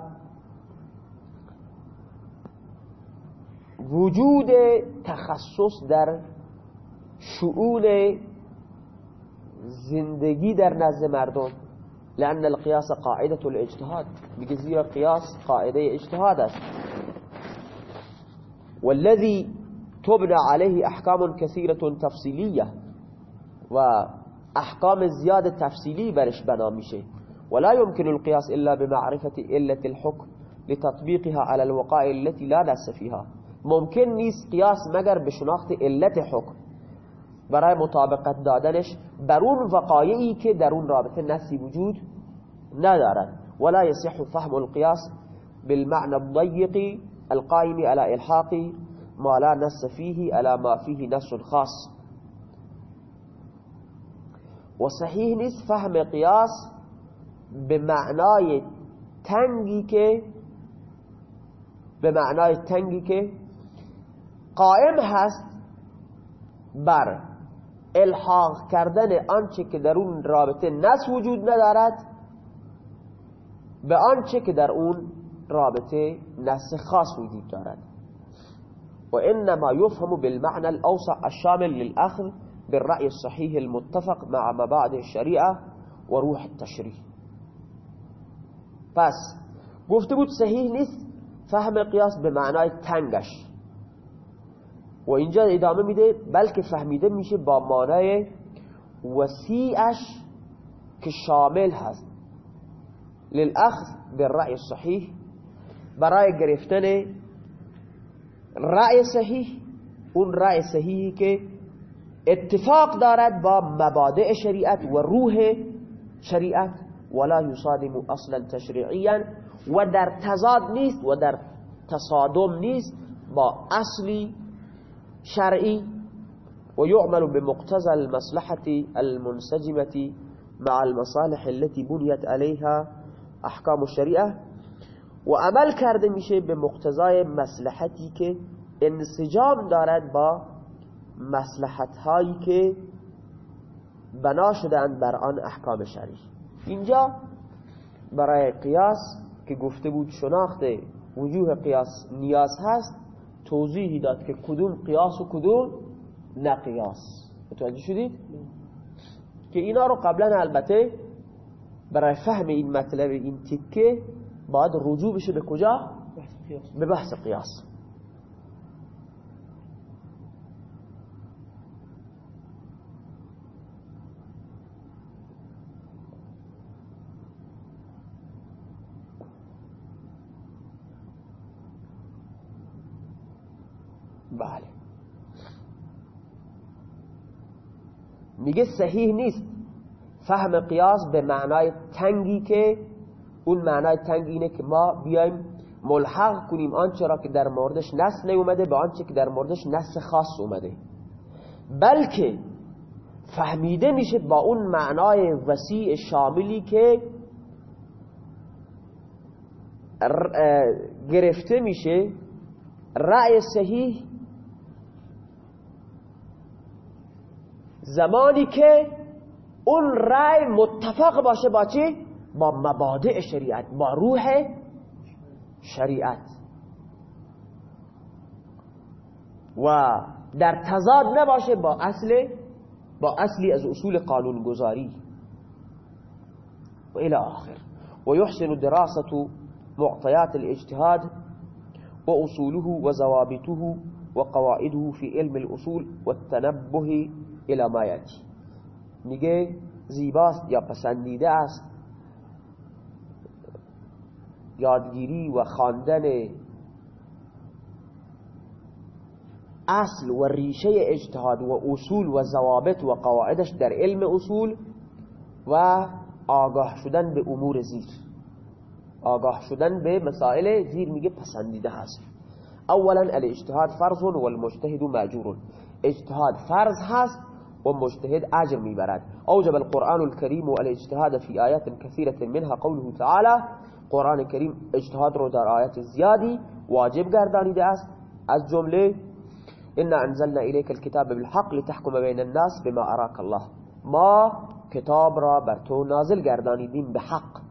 وجود تخصص در شؤون زندگی در نزد مردم. لأن القياس قاعدة الاجتهاد. زیرا قیاس قاعدة اجتهاد است. والذي تبنى عليه أحكام كثيرة تفصيلية. و احکام زیاد تفصیلی برش بنا میشه ولا يمكن القياس إلا بمعرفة علة الحكم لتطبيقها على الوقائع التي لا نس فيها. ممکن نیست قیاس مگر به شناخت علت حکم برای مطابقت دادنش بر اون وقایعی که در اون رابطه نسی وجود ندارد. ولا يصح فهم القياس بالمعنى الضيق القائم على الحاق ما لا نس فيه على ما فيه نس خاص. و صحیح نیست فهم قیاس به معنای تنگی که به معنای تنگی که قائم هست بر الحاق کردن آنچه که در اون رابطه نس وجود ندارد به آنچه که در اون رابطه نس خاص وجود دارد. و انما يفهم بالمعنى الاوسع الشامل للاخذ بالرأي الصحيح المتفق مع مبادئ الشريعة وروح التشريع. پس گفته بود صحیح نیست فهم قیاس به معنای تنگش. و اینجا ادامه میده بلکه فهمیده میشه با معنای وسیعش که شامل هست. للأخذ بالرأي الصحيح برای گرفتن رأی صحیح اون رأی صحیحی که اتفاق دارد با مبادع شریعت و روح شریعت ولا يصادم أصلا تشريعيا و در تضاد نیست و در تصادم نیست با اصلی شرعی و یعمل بمقتضى المصلحة المنسجمة مع المصالح التي بنيت عليها أحکام الشریعة. و عمل کرده میشه به مقتضای مصلحتی که انسجام دارد با مصلحت هایی که بنا شدن بر آن احکام شرعی اینجا برای قیاس که گفته بود شناخت وجوه قیاس نیاز هست توضیحی داد که کدوم قیاس و کدوم نقیاس متوجه شدید؟ که اینا رو قبلا البته برای فهم این مطلب این تکه باید رجوع بشه به کجا؟ به بحث قیاس بله میگه صحیح نیست. فهم قیاس به معنای تنگی که اون معنای تنگی اینه که ما بیایم ملحق کنیم آنچه را که در موردش نص نیومده به آنچه که در موردش نص خاص اومده. بلکه فهمیده میشه با اون معنای وسیع شاملی که گرفته میشه رأی صحیح زمانی که اون رأی متفق باشه با چی؟ با مبادع شریعت با روح شریعت. و در تضاد نباشه با اصل با اصلی از اصول قانون گذاری و الى آخر. و یحسن دراسة معطيات الاجتهاد و اصوله و زوابطه و قواعده في علم الاصول والتنبه الى ما یاتی میگه زیباست یا پسندیده است؟ یادگیری و خواندن اصل و ریشه اجتهاد و اصول و ضوابط و قواعدش در علم اصول و آگاه شدن به امور زیر. آگاه شدن به مسائل زیر میگه پسندیده هست اولا الاجتهاد فرض والمجتهد ماجور. اجتهاد فرض هست و مجتهد اجر میبرد. اوجب القرآن الكريم الاجتهاد في آيات كثيرة منها قوله تعالى قرآن کریم اجتهاد رو در آیات زیادی واجب گردانیده است. از جمله ان انزلنا الیک الكتاب بالحق لتحكم بین الناس بما اراك الله. ما کتاب را بر تو نازل گردانیدیم به حق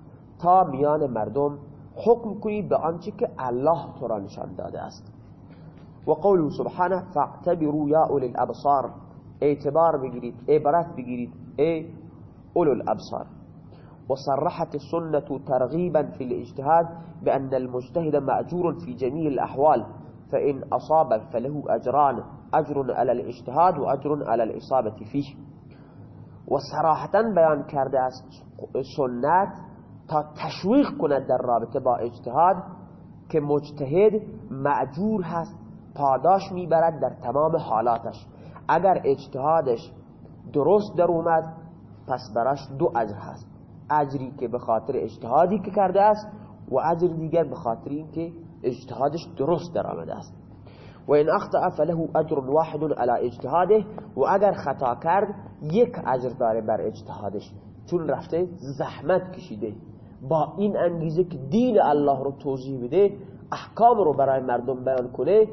تا میان مردم حکم کنی به آنچه که الله تو را نشان داده است. و قوله سبحانه فاعتبروا یا اولی الابصار. اعتبار بگیرید عبرت بگیرید ای اولو الابصار. وصرحت السنة ترغيبا في الاجتهاد بأن المجتهد مأجور في جميع الأحوال فإن أصاب فله أجران أجر على الاجتهاد وأجر على الإصابة فيه وصراحة بيان کرده از سنت تا تشویق با اجتهاد که مجتهد معجور هست پاداش میبرد در تمام حالاتش. اگر اجتهادش درست در اومد پس براش دو اجر هست. اجری که به خاطر اجتهادی که کرده است و اجر دیگر به خاطر اینکه اجتهادش درست در آمده است. و این اخطأ فله اجر واحد على اجتهاده و اگر خطا کرد یک اجر داره بر اجتهادش. چون رفته زحمت کشیده. با این انگیزه که دین الله رو توضیح بده احکام رو برای مردم بیان کنه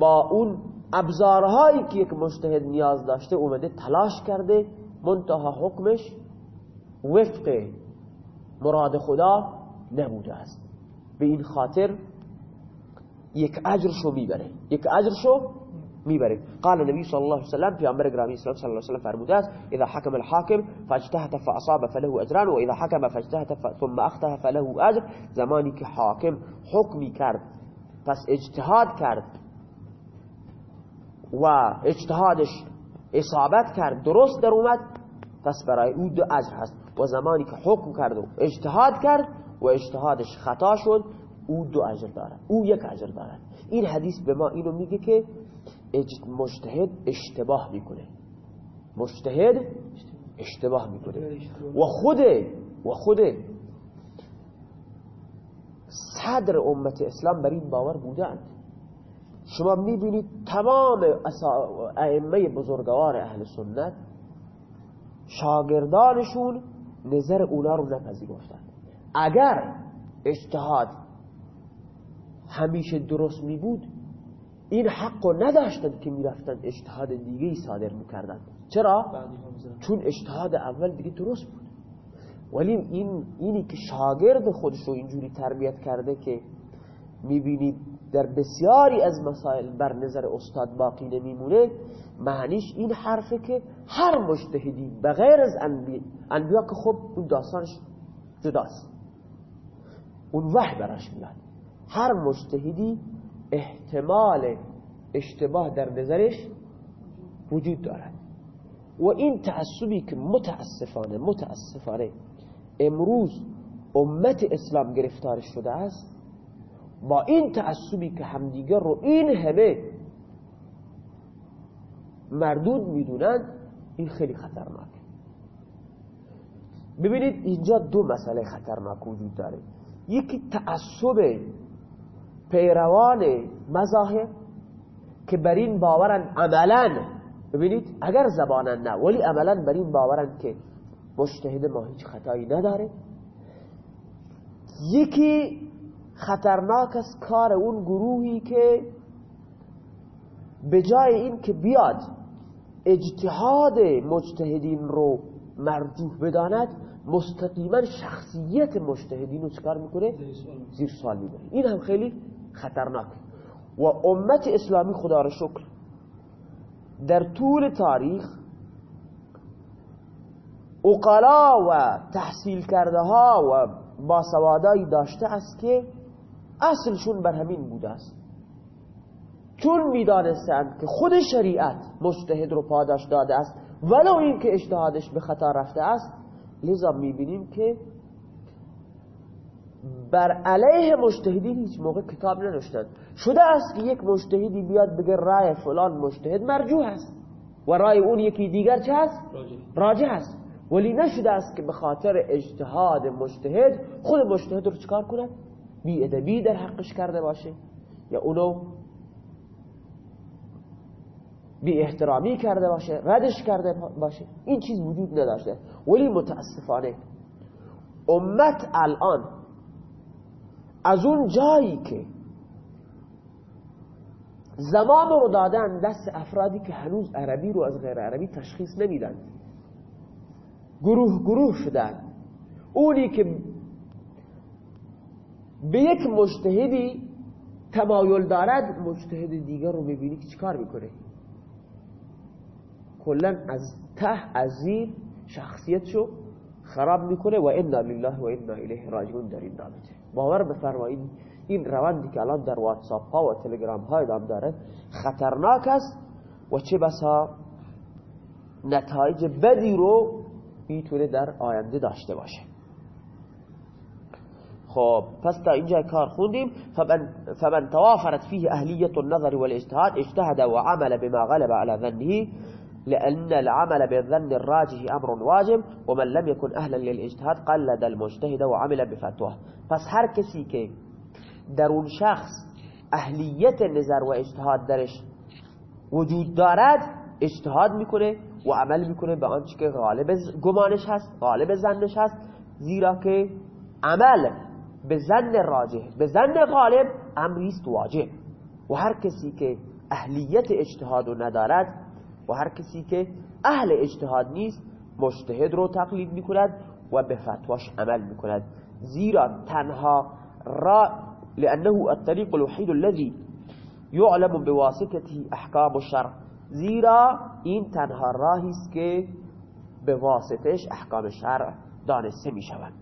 با اون ابزارهایی که یک مجتهد نیاز داشته اومده تلاش کرده منتها حکمش وفق مراد خدا نبوده است. به این خاطر یک شو می‌بره. یک شو می‌بره. قال النبي صلى الله عليه وسلم پیامبر گرامی صلی الله علیه وسلم فرموده است اذا حكم الحاكم فاجتهد فاصاب فله اجران واذا حكم فاجتهد ثم اخطا فله اجر. زمانی که حاکم حکمی کرد پس اجتهاد کرد و اجتهادش اصابت کرد درست در اومد. پس برای او دو اجر هست. و زمانی که حکم کرد و اجتهاد کرد و اجتهادش خطا شد او دو اجر دارد. او یک اجر دارد. این حدیث به ما اینو میگه که مجتهد اشتباه می‌کنه. مجتهد اشتباه می‌کنه. و خود و خود صدر امت اسلام بر این باور بودند. شما می‌بینید تمام ائمه بزرگوار اهل سنت شاگردانشون نظر اونا رو نپذیرفتند اگر اجتهاد همیشه درست می بود این حق رو نداشتند که می‌رفتند اجتهاد دیگه ای صادر می‌کردند. چرا؟ چون اجتهاد اول دیگه درست بود. ولی این اینی که شاگرد خودش رو اینجوری تربیت کرده که می‌بینید در بسیاری از مسائل بر نظر استاد باقی نمیمونه معنیش این حرفه که هر مجتهدی بغیر از انبیا, انبیا که خب اون داستانش جداست. اون وحی براش میاد. هر مجتهدی احتمال اشتباه در نظرش وجود دارد. و این تعصبی که متاسفانه متاسفانه امروز امت اسلام گرفتار شده است با این تعصبی که همدیگر رو این همه مردود می‌دونند این خیلی خطرناک. ببینید اینجا دو مسئله خطرناک وجود داره. یکی تعصب پیروان مذاهب که بر این باورن عملا. ببینید اگر زبانن نه ولی عملا بر این باورن که مجتهد ما هیچ خطایی نداره. یکی خطرناک است کار اون گروهی که به جای این که بیاد اجتهاد مجتهدین رو مرجوح بداند مستقیما شخصیت مجتهدین رو چکار می‌کنه؟ زیر سوال می‌بره این هم خیلی خطرناک. و امت اسلامی خدا را شکر در طول تاریخ اقلا و تحصیل کرده ها و باسوادایی داشته است که اصلشون بر همین بوده است چون می‌دانستند که خود شریعت مجتهد رو پاداش داده است ولو اینکه اجتهادش به خطا رفته است لذا می‌بینیم که بر علیه مجتهدین هیچ موقع کتاب ننوشتند شده است که یک مجتهدی بیاد بگه رای فلان مجتهد مرجوح است و رای اون یکی دیگر چه است؟ راجع است ولی نشده است که به خاطر اجتهاد مجتهد خود مجتهد رو چکار کند؟ بی ادبی در حقش کرده باشه یا اونو بی احترامی کرده باشه ردش کرده باشه. این چیز وجود نداشته. ولی متاسفانه امت الان از اون جایی که زمان رو دادن دست افرادی که هنوز عربی رو از غیر عربی تشخیص نمیدن. گروه گروه شدن. اونی که به یک مجتهدی تمایل دارد مجتهد دیگر رو ببینی که چیکار می‌کنه. کلا از ته از زیر شخصیتشو خراب می‌کنه و انا لله و انا الیه راجعون در این رابطه باور بفرمایید این روندی که الان در واتساپ ها و تلگرام ها ادام داره خطرناک است و چه بسا نتایج بدی رو می‌تونه در آینده داشته باشه. خب پس تا اینجا کار خوندیم فمن, فمن توافرت فيه اهلیت النظر والاجتهاد اجتهد وعمل بما غلب على ظنه لأن العمل بالظن الراجح أمر واجب ومن لم يكن أهلا للاجتهاد قلد المجتهد وعمل بفتوه پس هر کسی که در اون شخص اهلیت نظر و اجتهاد درش وجود دارد اجتهاد میکنه و عمل میکنه به آنچه که غالب گمانش هست غالب زنش هست زیرا که عمل به زن راجح به زن غالب امریست واجب و هر کسی که اهلیت اجتهاد رو ندارد و هر کسی که اهل اجتهاد نیست مجتهد رو تقلید می‌کند و به فتواش عمل می‌کند. زیرا تنها را لأنه الطريق الوحيد الذي يعلم بواسطته احکام الشرع. زیرا این تنها راهی است که به واسطش احکام شرع دانسته می شود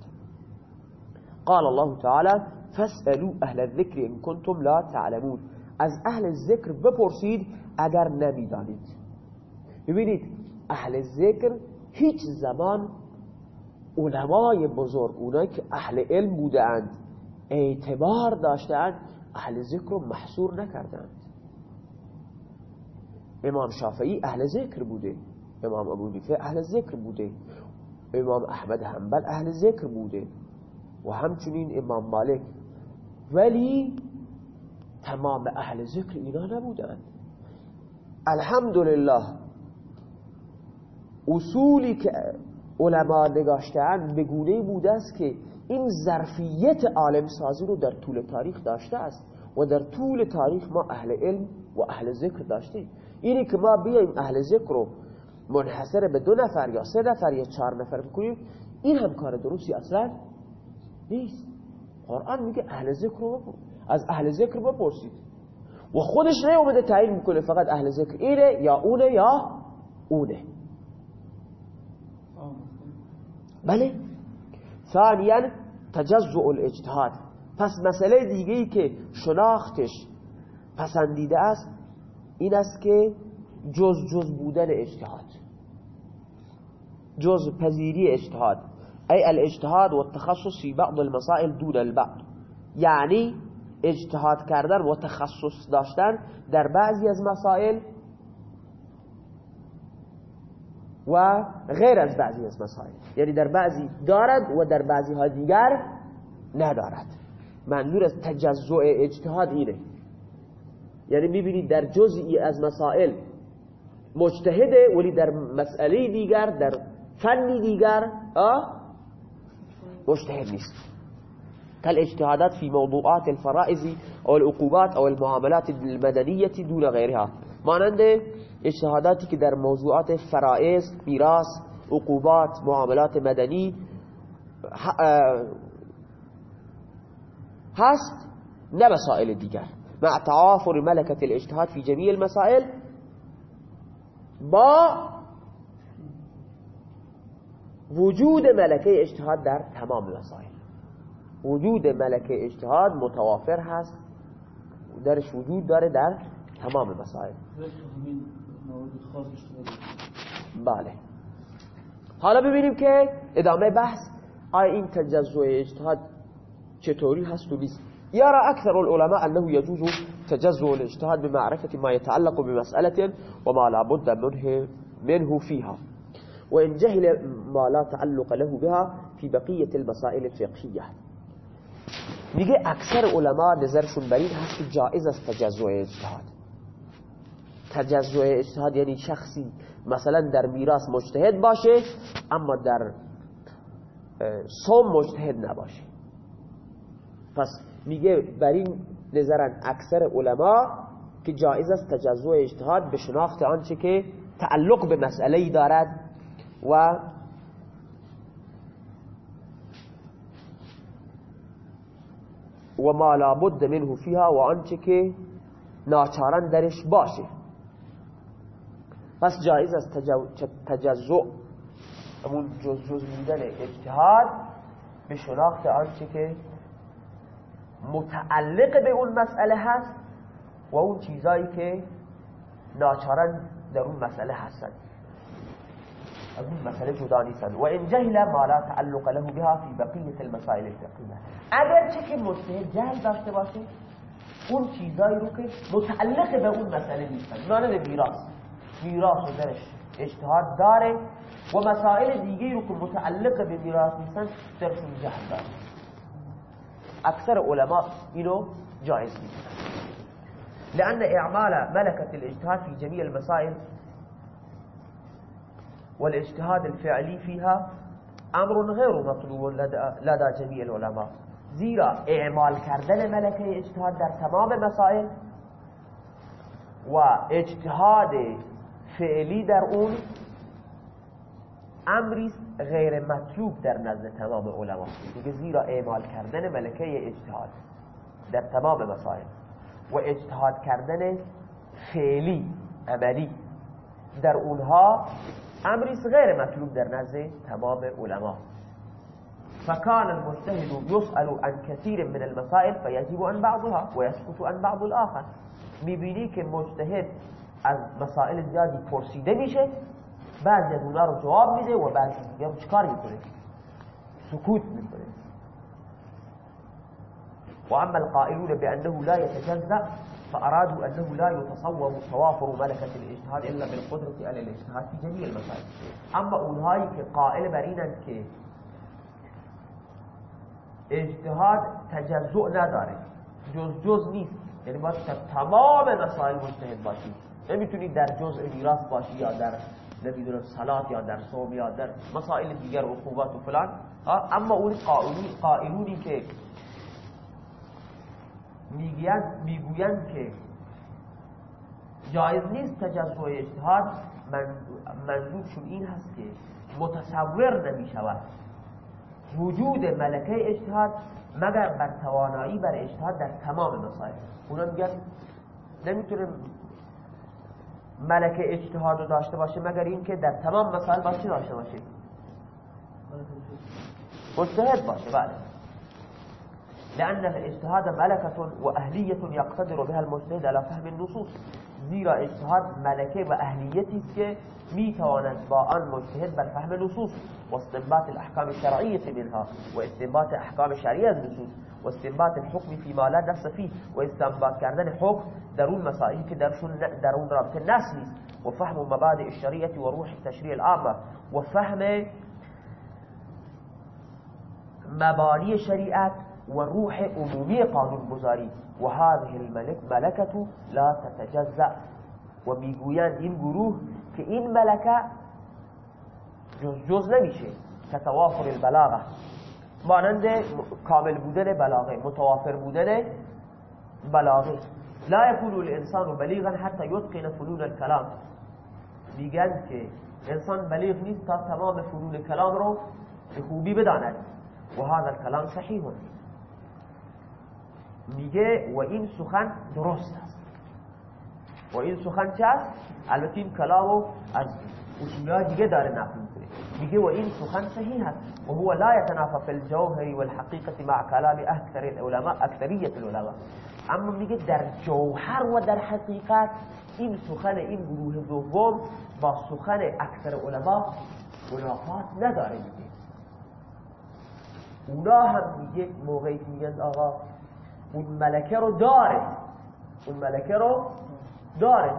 قال الله تعالى فاسألوا اهل الذكر ان كنتم لا تعلمون. از اهل ذکر بپرسید اگر نمی‌دانید ببینید اهل ذکر هیچ زمان علمای بزرگ اونایی که اهل علم بودند اعتبار داشتند اهل ذکر رو محصور نکردند. امام شافعی اهل ذکر بوده امام ابو اهل ذکر بوده امام احمد حنبل اهل ذکر بوده. و همچنین امام مالک. ولی تمام اهل ذکر اینا نبودند الحمدلله اصولی که علما نگاشتن به گونه بوده است که این ظرفیت عالم سازی رو در طول تاریخ داشته است و در طول تاریخ ما اهل علم و اهل ذکر داشتیم. اینی که ما بیایم اهل ذکر رو منحصر به دو نفر یا سه نفر یا چهار نفر بکنیم این هم کار درستی اصلا نیست. قرآن میگه اهل ذکر رو از اهل ذکر بپرسید. و خودش نیومده تعیین می‌کنه فقط اهل ذکر اینه یا اونه یا اونه. بله. ثانیا تجزع الاجتهاد. پس مسئله دیگه ای که شناختش پسندیده است این است که جز جز بودن اجتهاد جز پذیری اجتهاد ای الاجتهاد و التخصص في بعض المسائل دون البعض. یعنی اجتهاد کردن و تخصص داشتن در بعضی از مسائل و غیر از بعضی از مسائل. یعنی در بعضی دارد و در بعضی ها دیگر ندارد. منظور از تجزع اجتهاد اینه. یعنی می‌بینید در جزئی از مسائل مجتهده ولی در مسئله دیگر در فنی دیگر مجتهد نیست كالاجتهادات في موضوعات الفرائض أو العقوبات أو المعاملات المدنية دون غيرها. مانند اجتهاداتی که در موضوعات فرائض میراث عقوبات معاملات مدنی هست نه مسائل دیگر. مع توافر ملكة الاجتهاد في جميع المسائل با وجود ملکه اجتهاد در تمام مسائل. وجود ملکه اجتهاد متوافر هست درش وجود داره در تمام مسائل. بله. حالا ببینیم که ادامه بحث آیا این تجزع اجتهاد چطوری هست و نیست. يرى أكثر العلماء أنه يجوز تجزع الاجتهاد بمعرفة ما يتعلق بمسألة وما لا بد منه, منه فيها. وإن جهل ما لا تعلق له بها في بقية المسائل الفقهية. میگه اکثر علما نظرشون بر این هست که جائز است تجزع اجتهاد. تجزع اجتهاد یعنی شخصی مثلا در میراث مجتهد باشه اما در صوم مجتهد نباشه. پس میگه بر این نظرن اکثر علما که جایز است تجزع اجتهاد به شناخت آنچه که تعلق به مسئله دارد و و ما لابد منه فيها و آنچه که ناچارن درش باشه. پس جایز است تجزع همون جز جز بودن اجتهاد به شناخت آنچه که متعلق به اون مسئله هست و اون چیزایی که ناچارن در اون مسئله هستند. از اون مسئله جدا نیستند و این جهل ما لا تعلق له بها فی بقیت المسائل الفقهیه أگر چه که مجتهد جهل داشته باشه اون چیزایی رو که متعلق به اون مسئله نیستند مانند میراث. میراث و درش اجتهاد داره و مسائل دیگه رو که متعلق به میراث نیستند درشون جهل داره. اکثر علماء اینو جایز میدونن لأن إعمال ملكة الاجتهاد في جميع المسائل والاجتهاد الفعلي فيها أمر غير مطلوب لدى جميع العلماء. زیرا اعمال کردن ملکه اجتهاد در تمام مسائل و اجتهاد فعلی در اون امری غیر مطلوب در نزد تمام علما. دیگه زیرا اعمال کردن ملکه اجتهاد در تمام مسائل و اجتهاد کردن فعلی عملی در اونها امری غیر مطلوب در نزد تمام علما. فكان المجتهد يسأل عن كثير من المسائل فيجب عن بعضها ويسكت عن بعض الآخر. میبینی که مجتهد از مسائل زیادی پرسیده میشه بعضی از اونا رو جواب میده و بعضی دیگه چکار میکنه؟ سکوت میکنه. وأما القائلون بأنه لا يتجزأ فأرادوا أنه لا يتصور توافر ملكة الاجتهاد إلا بالقدرة على الاجتهاد في جميع المسائل أما أولهایی که قائل برینند که اجتهاد تجزع نداره. جز جز نیست. یعنی باید تمام مسائل مجتهد باشی. نمیتونی در جزء میراث باشی یا در نمیدونم صلات یا در صوم یا در مسائل دیگر و و فلان. اما اون قائلونی که می‌گویند که جایز نیست تجزع اجتهاد منظورشون این هست که متصور نمی شود وجود ملکه اجتهاد مگر بر توانایی بر اجتهاد در تمام مسائل. اونا میگن نمی‌تونه ملکه اجتهاد رو داشته باشه مگر اینکه در تمام مسائل باشه داشته باشه. مجتهد باشه بله. لأن الاجتهاد ملكة وأهلية يقتدر بها المجتهد على فهم النصوص زیرا اجتهاد ملکه و اهلیتی است که میتواند با آن مجتهد بر فهم منها و استنباط احکام شرعی از نصوص و استنباط الحكم فيما لا نفس فيه و استنباط کردن حکم در اون مسائلی که درشون در مبادئ الشریعة و روح التشریع العامة و فهم مبانی و روح عمومی قانون گذاری و هذه الملك ملكة لا تتجزأ. و می‌گویند این گروه که این ملکه جز جز نمیشه. تتوافر البلاغه مانند کامل بودن بلاغه متوافر بودن بلاغه. لا يكون الانسان بلیغا حتى يتقن فنون الكلام میگن که انسان بلیغ نیست تا تمام فنون کلام رو به خوبی بداند. و هذا الكلام صحیح. میگه و این سخن درست است. و این سخن چه است؟ البته این کلامو از اصولهای دیگه داره نقل می‌کنه. میگه و این سخن صحیح است. و هو لا يتنافى في الجوهر والحقيقه مع كلام اكثر العلماء اکثریت العلماء. اما میگه در جوهر و در حقیقت این سخن این گروه دوم با سخن اکثر علما منافات نداره میگه اونا هم میگه موقعی میگن آقا اون ملکه رو داره. اون ملکه رو داره.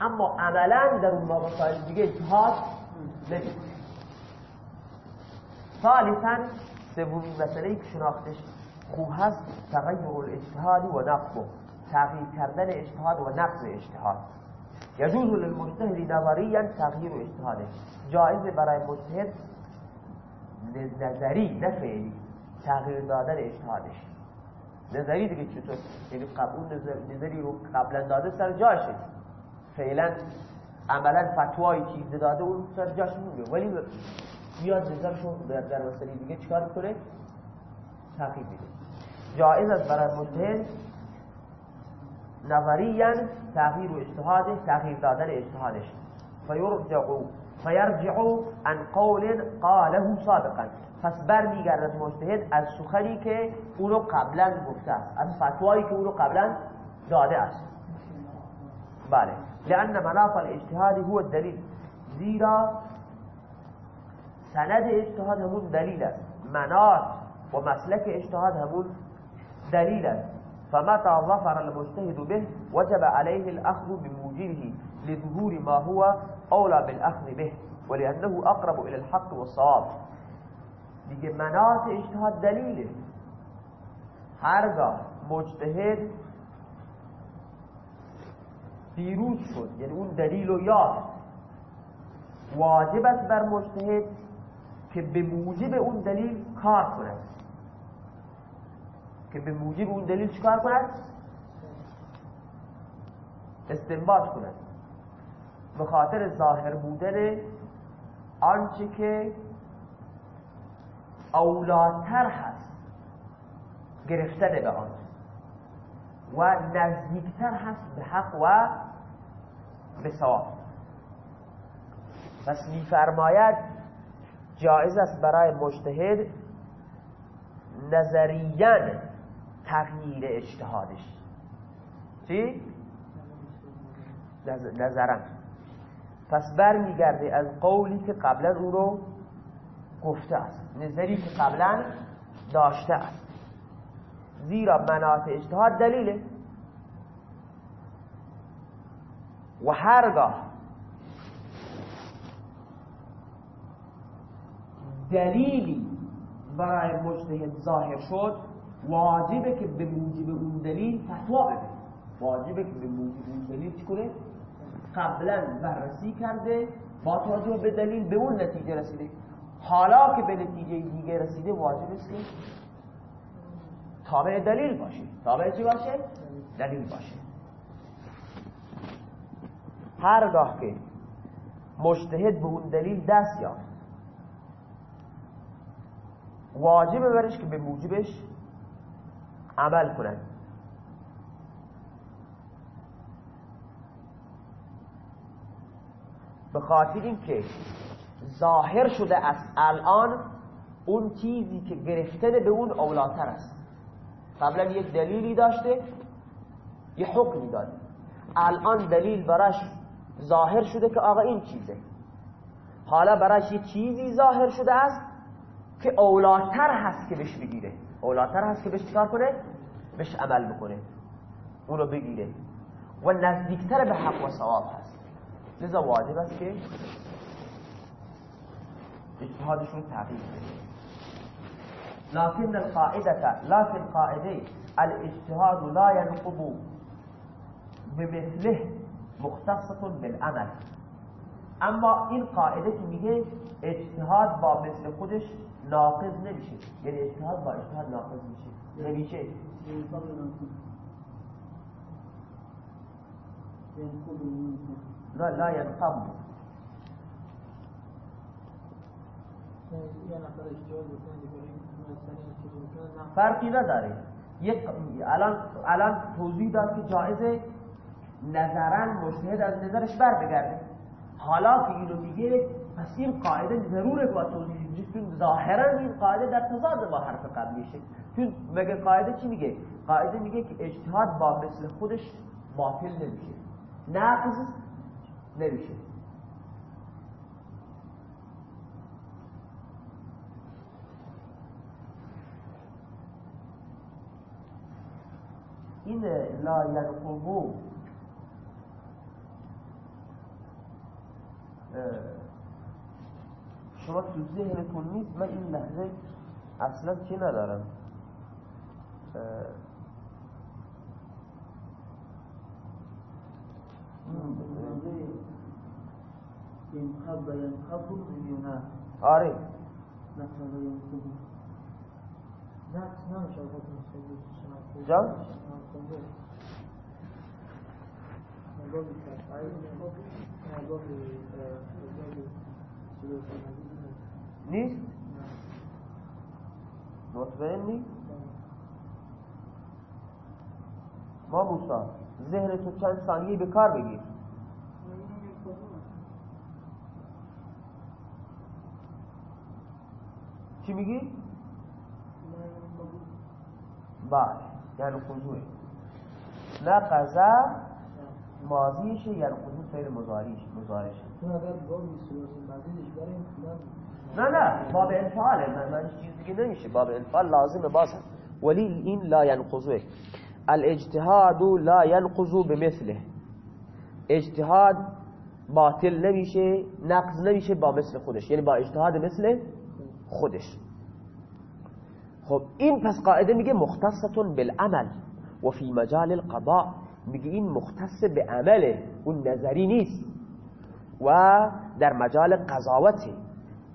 اما عملا در اون مسائل دیگه اجتهاد نمی‌کنه. ثالثا سومین مسئله که شناختش خوب هست تغییر الاجتهاد و نقصه تغییر کردن اجتهاد و نقص اجتهاد. یجوز للمجتهد نظریا تغییر اجتهاده جایز برای مجتهد نظری نه فعلی. تغییر دادن اجتهادش. نظری دیگه چطور یعنی قبول نظری رو قبلا داده سر جاشه. فعلا عملا فتوای چیز داده اون سر جاش میگه ولی بیاد نظرشو در, مسئله دیگه چیکار کنه تغییر میده. جایز است برای مجتهد نظریا تغییر و اجتهاده تغییر دادن اجتهادش. فیرجعو. فیرجعو عن قول قاله سابقا. پس برمیگردد مجتهد از سخنی که أو رو قبلا گفته است. از فتوایی که أو رو قبلا داده است. بله. لأن مناط الاجتهاد هو الدلیل. زیرا سند اجتهاد همون دلیل است. مناط و مسلک اجتهاد همون دلیل است. فمتى ظفر المجتهد به وجب عليه الأخذ بموجبه لظهور ما هو أولى بالأخذ به ولأنه أقرب إلى الحق والصواب. دیگه منات اجتهاد دلیله. هرگاه مجتهد پیروز شد یعنی اون دلیل و یاد واجب است بر مجتهد که به موجب اون دلیل کار کند. که به موجب اون دلیل چکار کند؟ استنباط کند. به خاطر ظاهر بودن آنچه که اولاتر هست گرفتن به آن و نزدیکتر هست به حق و به ثواب پس میفرماید جایز است برای مجتهد نظریاً تغییر اجتهادش. چی؟ نظرا. پس برمیگرده از قولی که قبلا او رو گفته است نظری که قبلا داشته است. زیرا منات اجتهاد دلیله. و هرگاه دلیلی برای مجتهد ظاهر شد واجبه که به موجب اون دلیل فتوا بده. واجبه که به موجب اون دلیل چی قبلا بررسی کرده با توجه به دلیل به اون نتیجه رسیده. حالا که به نتیجه دیگه رسیده واجب است که تابع دلیل باشه. تابع چی باشه؟ دلیل باشه. هرگاه که مجتهد به اون دلیل دست یافت واجب برش که به موجبش عمل کنند به خاطر اینکه ظاهر شده از الان اون چیزی که گرفتن به اون اولاتر است. قبلا یک دلیلی داشته یه حکمی داده. الان دلیل براش ظاهر شده که آقا این چیزه. حالا براش یه چیزی ظاهر شده است که اولاتر هست که بهش بگیره. اولاتر هست که بهش چکار کنه؟ بهش عمل بکنه. اونو بگیره. و نزدیکتر به حق و ثواب هست. لذا واجب است که اجتهادشون تغییر بده لكن القاعدة لكن قاعده الاجتهاد لا ينقض بمثله مختصة بالعمل. اما این قاعده که میگه اجتهاد با مثل خودش ناقض نمیشه. یعنی اجتهاد با اجتهاد ناقض میشه. نمیشه. لا لا ينقض. فرقی نداره. یک الان الان توضیح داد که جایزه نظرا مجتهد از نظرش بر بگرده حالا که اینو میگه پس این قاعده ضروره با توضیح چون ظاهرا این قاعده در تضاد با حرف قبلیشه. چون مگه قاعده چی میگه؟ قاعده میگه که اجتهاد با مثل خودش باطل نمیشه. نقض نمیشه. این لا ينقضو شما تو ذهنتون نیست من این لحظه اصلا چی ندارم؟ آره. جان؟ نیست؟ مطمئنی ما موسا ذهن تو چند ثانیه به کار بگیر. چی میگی؟ بله یعنی خضوعه نه قضا ماضیشه یعنی خضوع فعل مضاریش مضارشه. نه نه. باب انفعاله. من من چیز دیگه نمیشه. باب انفعال لازمه باز ولی این لا ينقضه الاجتهاد لا ينقض بمثله. اجتهاد باطل نمیشه نقض نمیشه با مثل خودش. یعنی با اجتهاد مثل خودش. خب این پس قاعدة میگه مختصتون بالعمل و فی مجال القضاء. میگه این مختص به عمله اون نظری نیست. و در مجال قضاوته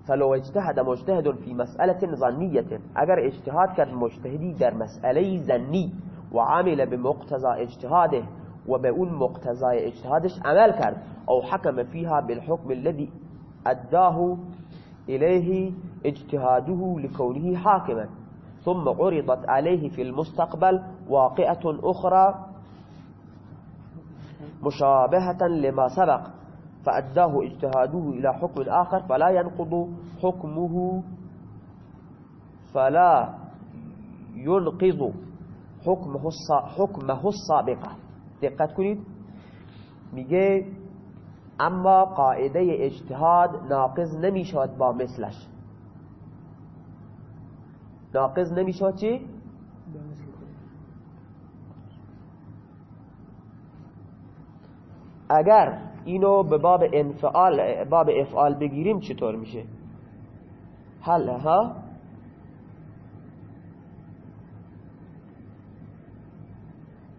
فلو اجتهد مجتهد في مسألة ظنية اگر اجتهاد کرد مجتهدی در مسئله ظنی و عمل بمقتضى اجتهاده و به اون مقتضای اجتهادش عمل کرد. أو حکم فيها بالحكم الذي اداه إليه اجتهاده لكونه حاكما. ثم عرضت عليه في المستقبل واقعة أخرى مشابهة لما سبق فأداه اجتهاده إلى حكم آخر فلا ينقض حكمه فلا ينقض حكمه حكمه السابقة دقت کنید میگه أما قاعدة اجتهاد ناقض نمیشود با مثلش. ناقض نمیشه چی؟ اگر اینو به باب انفعال باب افعال بگیریم چطور میشه؟ حل ها؟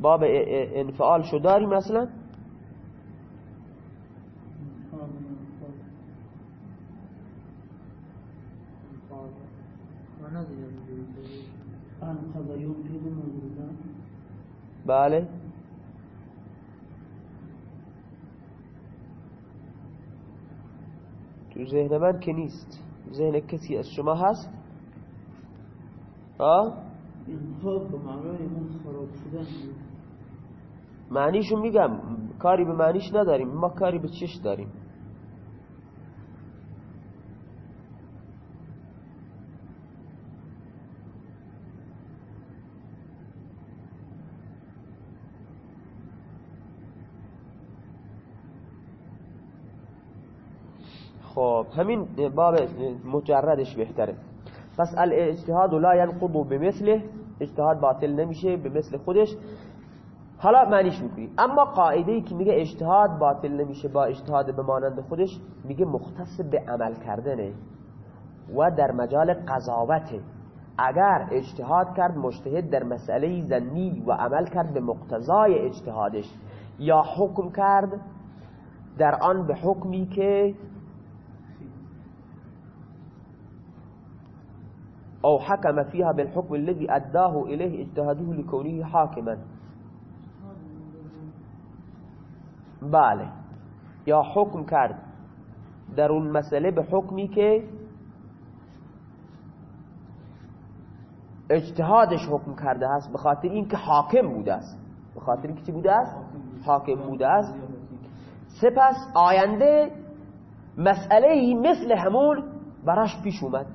باب انفعال شو داریم مثلا؟ بله. تو ذهن من که نیست. ذهن کسی از شما هست؟ آه؟ معنیشو میگم. کاری به معنیش نداریم. ما کاری به چش داریم. همین باب مجردش بهتره. پس الاجتهاد لا ينقض بمثله اجتهاد باطل نمیشه به مثل خودش. حالا معنیش می‌کنی اما قاعده ای که میگه اجتهاد باطل نمیشه با اجتهاد به مانند خودش میگه مختص به عمل کردنه و در مجال قضاوته اگر اجتهاد کرد مجتهد در مسئله زنی و عمل کرد به مقتضای اجتهادش. یا حکم کرد در آن به حکمی که او حكم فيها بالحكم الذي أداه إليه اجتهاده لكونه حاكما. بله. یا حکم کرد. در اون مسئله به حکمی که اجتهادش حکم کرده است به خاطر اینکه حاکم بوده است. به خاطر اینکه چی بوده است؟ حاکم بوده است. سپس آینده مسئله مثل همون براش پیش اومد.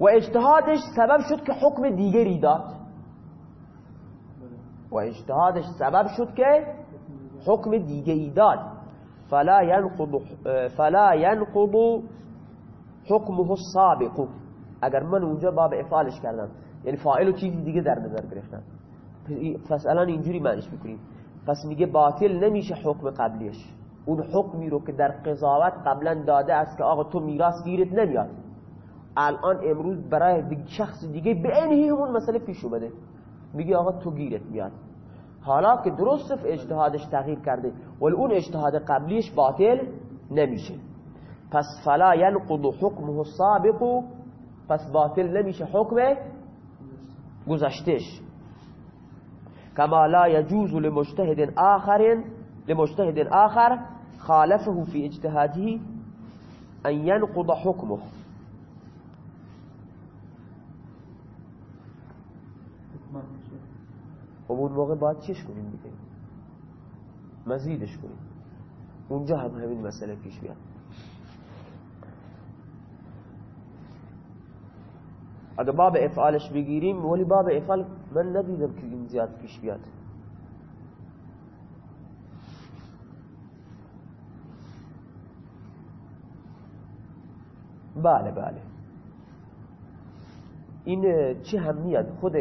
و اجتهادش سبب شد که حکم دیگری داد. و اجتهادش سبب شد که حکم دیگری داد. فلا ينقض فلا ينقض حکمه السابق. اگر من اونجا باب افعالش کردم. یعنی فاعل و چیزی دیگه در نظر گرفتم. پس الان اینجوری معنیش می‌کنیم. پس میگه باطل نمیشه حکم قبلیش. اون حکمی رو که در قضاوت قبلا داده است که آقا تو میراث گیرت نمیاد. الان امروز برای شخص دیگه به اینی همون مسئله پیش اومده. میگه آقا تو گیرت میاد. حالا که درست اجتهادش تغییر کرده. ولی اون اجتهاد قبلیش باطل نمیشه. پس فلا ينقض حکمه السابق. پس باطل نمیشه حکم گذشتش كما لا يجوز لمجتهد آخر لمجتهد آخر خالفه في اجتهاده ان ينقض حكمه خب اون موقع باید چیش کنیم دیگه؟ مزیدش کنیم. اونجا هم همین مسئله پیش بیاد. اگه باب افعالش بگیریم ولی باب افعال من ندیدم که این زیاد پیش بیاد. بله بله. این چی هم میاد؟ خود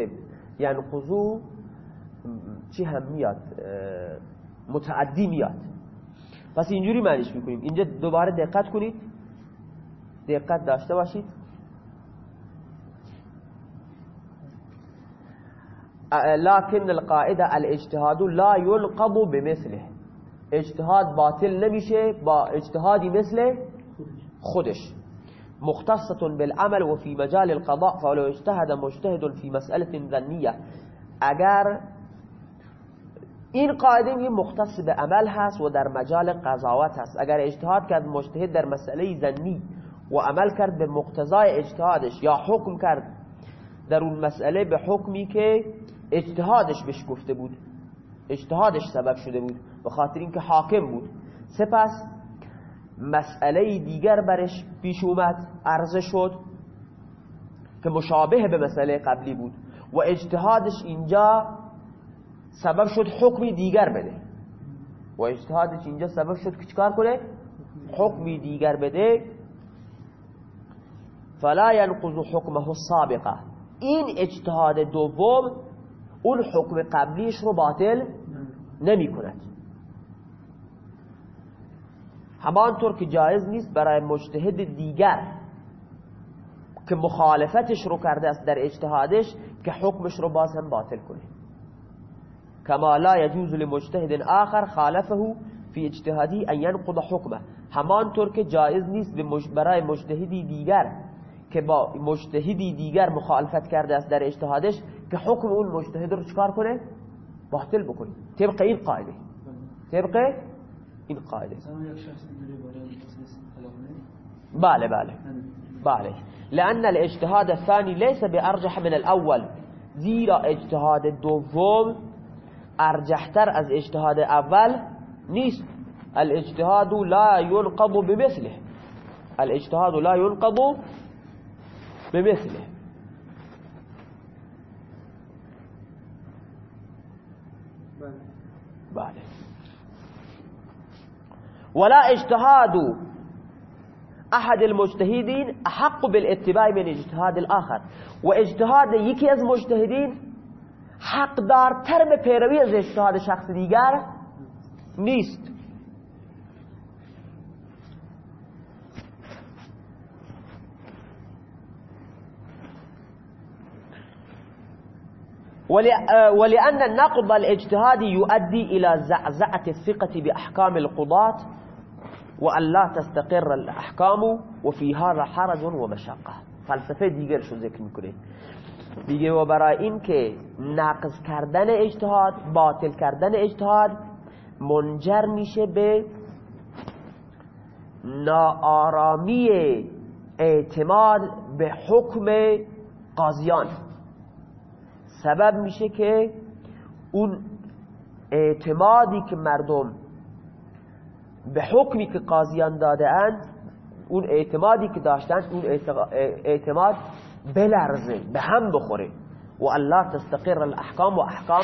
یعنی خضو چی هم میاد متعدی میاد. پس اینجوری معنیش می‌کنیم. اینجا دوباره دقت کنید. دقت داشته باشید. لكن القاعده الاجتهاد لا ينقض بمثله. اجتهاد باطل نمیشه با اجتهادی مثل خودش. مختصة بالعمل وفي مجال القضاء فلو اجتهد مجتهد في مسألة ذنية. اگر این قاعده یه مختص به عمل هست و در مجال قضاوت هست. اگر اجتهاد کرد مجتهد در مسئله زنی و عمل کرد به مقتضای اجتهادش یا حکم کرد در اون مسئله به حکمی که اجتهادش بهش گفته بود اجتهادش سبب شده بود به خاطر اینکه حاکم بود. سپس مسئله دیگر برش پیش اومد عرضه شد که مشابه به مسئله قبلی بود و اجتهادش اینجا سبب شد حکمی دیگر بده. و اجتهادش اینجا سبب شد که چکار کنه؟ حکمی دیگر بده. فلا ينقض حکمه السابقه. این اجتهاد دوم اون حکم قبلیش رو باطل نمی کند همانطور که جایز نیست برای مجتهد دیگر که مخالفتش رو کرده است در اجتهادش که حکمش رو باز هم باطل کنه. کما لا یجوز لمجتهد آخر خالفه فی اجتهادی ان ینقض حکمه همانطور که جایز نیست برای مجتهدی دیگر که با مجتهدی دیگر مخالفت کرده است در اجتهادش که حکم اون مجتهد رو چکار کنه؟ باطل بکنه. طبق این قاعده. طبق این قاعده. بله بله. بله. لأن الاجتهاد الثاني ليس بأرجح من الأول زیرا اجتهاد دوم أرجحتر از اجتهاد اول نیست. الاجتهاد لا ينقض بمثله. الاجتهاد لا ينقض بمثله. بله. ولا اجتهاد أحد المجتهدين أحق بالاتباع من اجتهاد الآخر. و اجتهاد یکی از مجتهدین حق دارتر به پیروی از اجتهاد شخص دیگر نیست. ولأن النقض الاجتهادي يؤدي إلى زعزعة الثقة بأحكام القضاة وأن لا تستقر الأحكام وفي هذا حرج ومشقة. فلسفة دیگر شو ذکر میکنه دیگه و برای این که نقض کردن اجتهاد باطل کردن اجتهاد منجر میشه به ناآرامی اعتماد به حکم قاضیان. سبب میشه که اون اعتمادی که مردم به حکمی که قاضیان داده اند اون اعتمادی که داشتن اون اعتماد بلرزه به هم بخوره. و الله تستقر الاحکام و احکام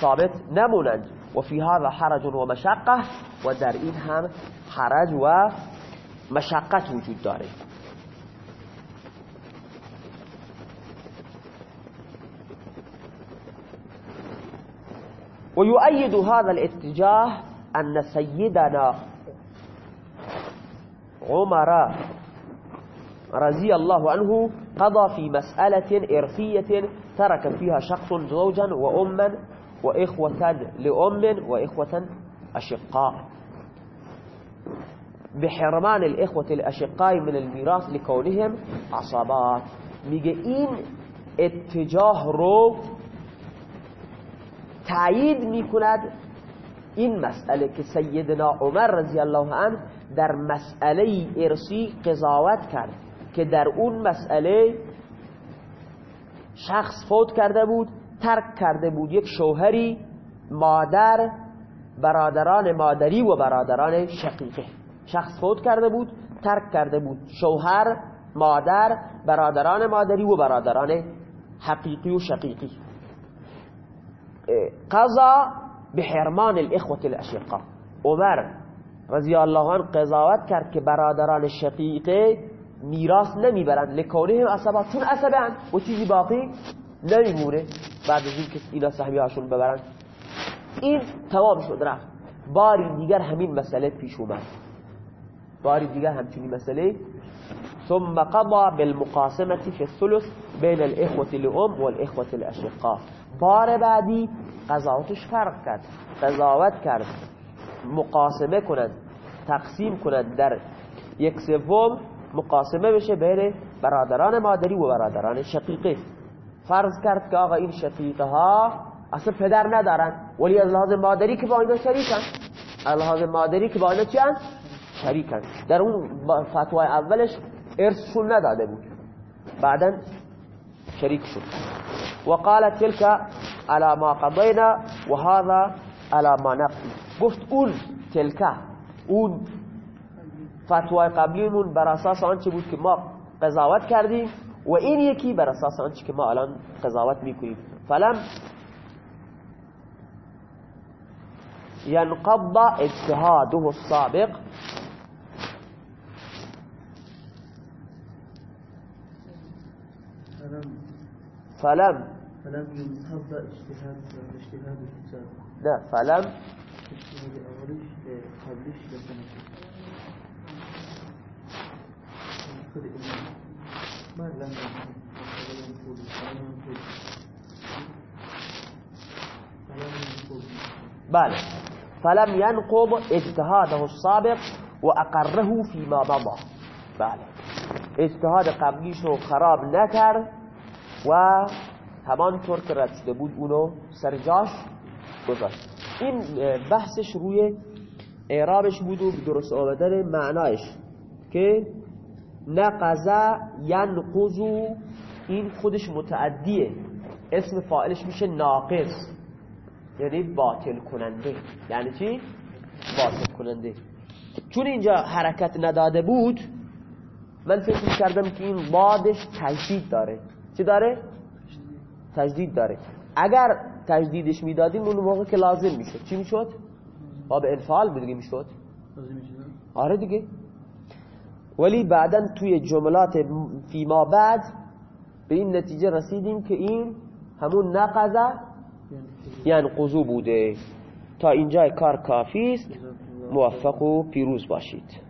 ثابت نمونند و فی هذا حرج و مشقه و در این هم حرج و مشقت وجود داره. ويؤيد هذا الاتجاه أن سيدنا عمر رضي الله عنه قضى في مسألة إرثية ترك فيها شخص زوجا وأما وإخوة لأم وإخوة أشقاء. بحرمان الإخوة الأشقاء من الميراث لكونهم عصابات. میگه اتجاه رو تایید میکند این مسئله که سیدنا عمر رضی الله عنه در مسئله ارسی قضاوت کرد که در اون مسئله شخص فوت کرده بود ترک کرده بود. یک شوهری مادر برادران مادری و برادران شقیقه. شخص فوت کرده بود ترک کرده بود. شوهر مادر برادران مادری و برادران حقیقی و شقیقی. قضا به حرمان الاخوة الاشقا عمر رضی الله عنه قضاوت کرد که برادران شقیقه میراث نمی‌برند. لکونه عصبات چون عصبه و چیزی باقی نمیمونه. بعد از اینکه اینا سهمی هاشون ببرند این تمام شد رفت. باری دیگر همین مسئله پیش اومد. باری دیگر همچنین مسئله. ثم قضى بالمقاسمة في الثلث بين الإخوة لأم والإخوة الأشقاء. بار بعدی قضاوتش فرق کرد. قضاوت کرد. مقاسمه کنند. تقسیم کنند. در یک سوم مقاسمه بشه بین برادران مادری و برادران شقیقه فرض کرد که آقا این شقیقه ها اصلا پدر ندارن. ولی از لحاظ مادری که با اینا شریکن. از لحاظ مادری که با اینا چی شریکن. در اون فتوای اولش ارثشون نداده بود. بعدا شریک شد. وقال تلك على ما قضينا وهذا على ما نقضي گفت اون تلك اون فتوای قبلیمون بر اساس آنچه بود که ما قضاوت کردیم و این یکی بر اساس آنچه که ما الان قضاوت می‌کنیم. فلم ينقض اجتهاده السابق. فلم فلم ينقض اجتهاد اجتهاد لا فلم اجتهاد اولش قبلش لكن خود این من لم ينقض فلم ينقض فلم ينقض بله. فلم ينقض اجتهاده السابق وأقره فيما مضى. بله. اجتهاد قبلیش رو خراب نکرد و همانطور که رسیده بود اونو سر جاش گذاشت. این بحثش روی اعرابش بود و درست آمدن معنایش که نقضا ینقضو این خودش متعدیه. اسم فاعلش میشه ناقص یعنی باطل کننده. یعنی چی؟ باطل کننده. چون اینجا حرکت نداده بود من فکر می‌کردم که این بادش تجدید داره. چی داره؟ تجدید داره. اگر تجدیدش می‌دادیم اون موقع که لازم می‌شد. چی می‌شد؟ باب انفعال دیگه می‌شد. آره دیگه. ولی بعدا توی جملات فیما بعد به این نتیجه رسیدیم که این همون نقضه یعنی قضو بوده. تا اینجا کار کافی است. موفق و پیروز باشید.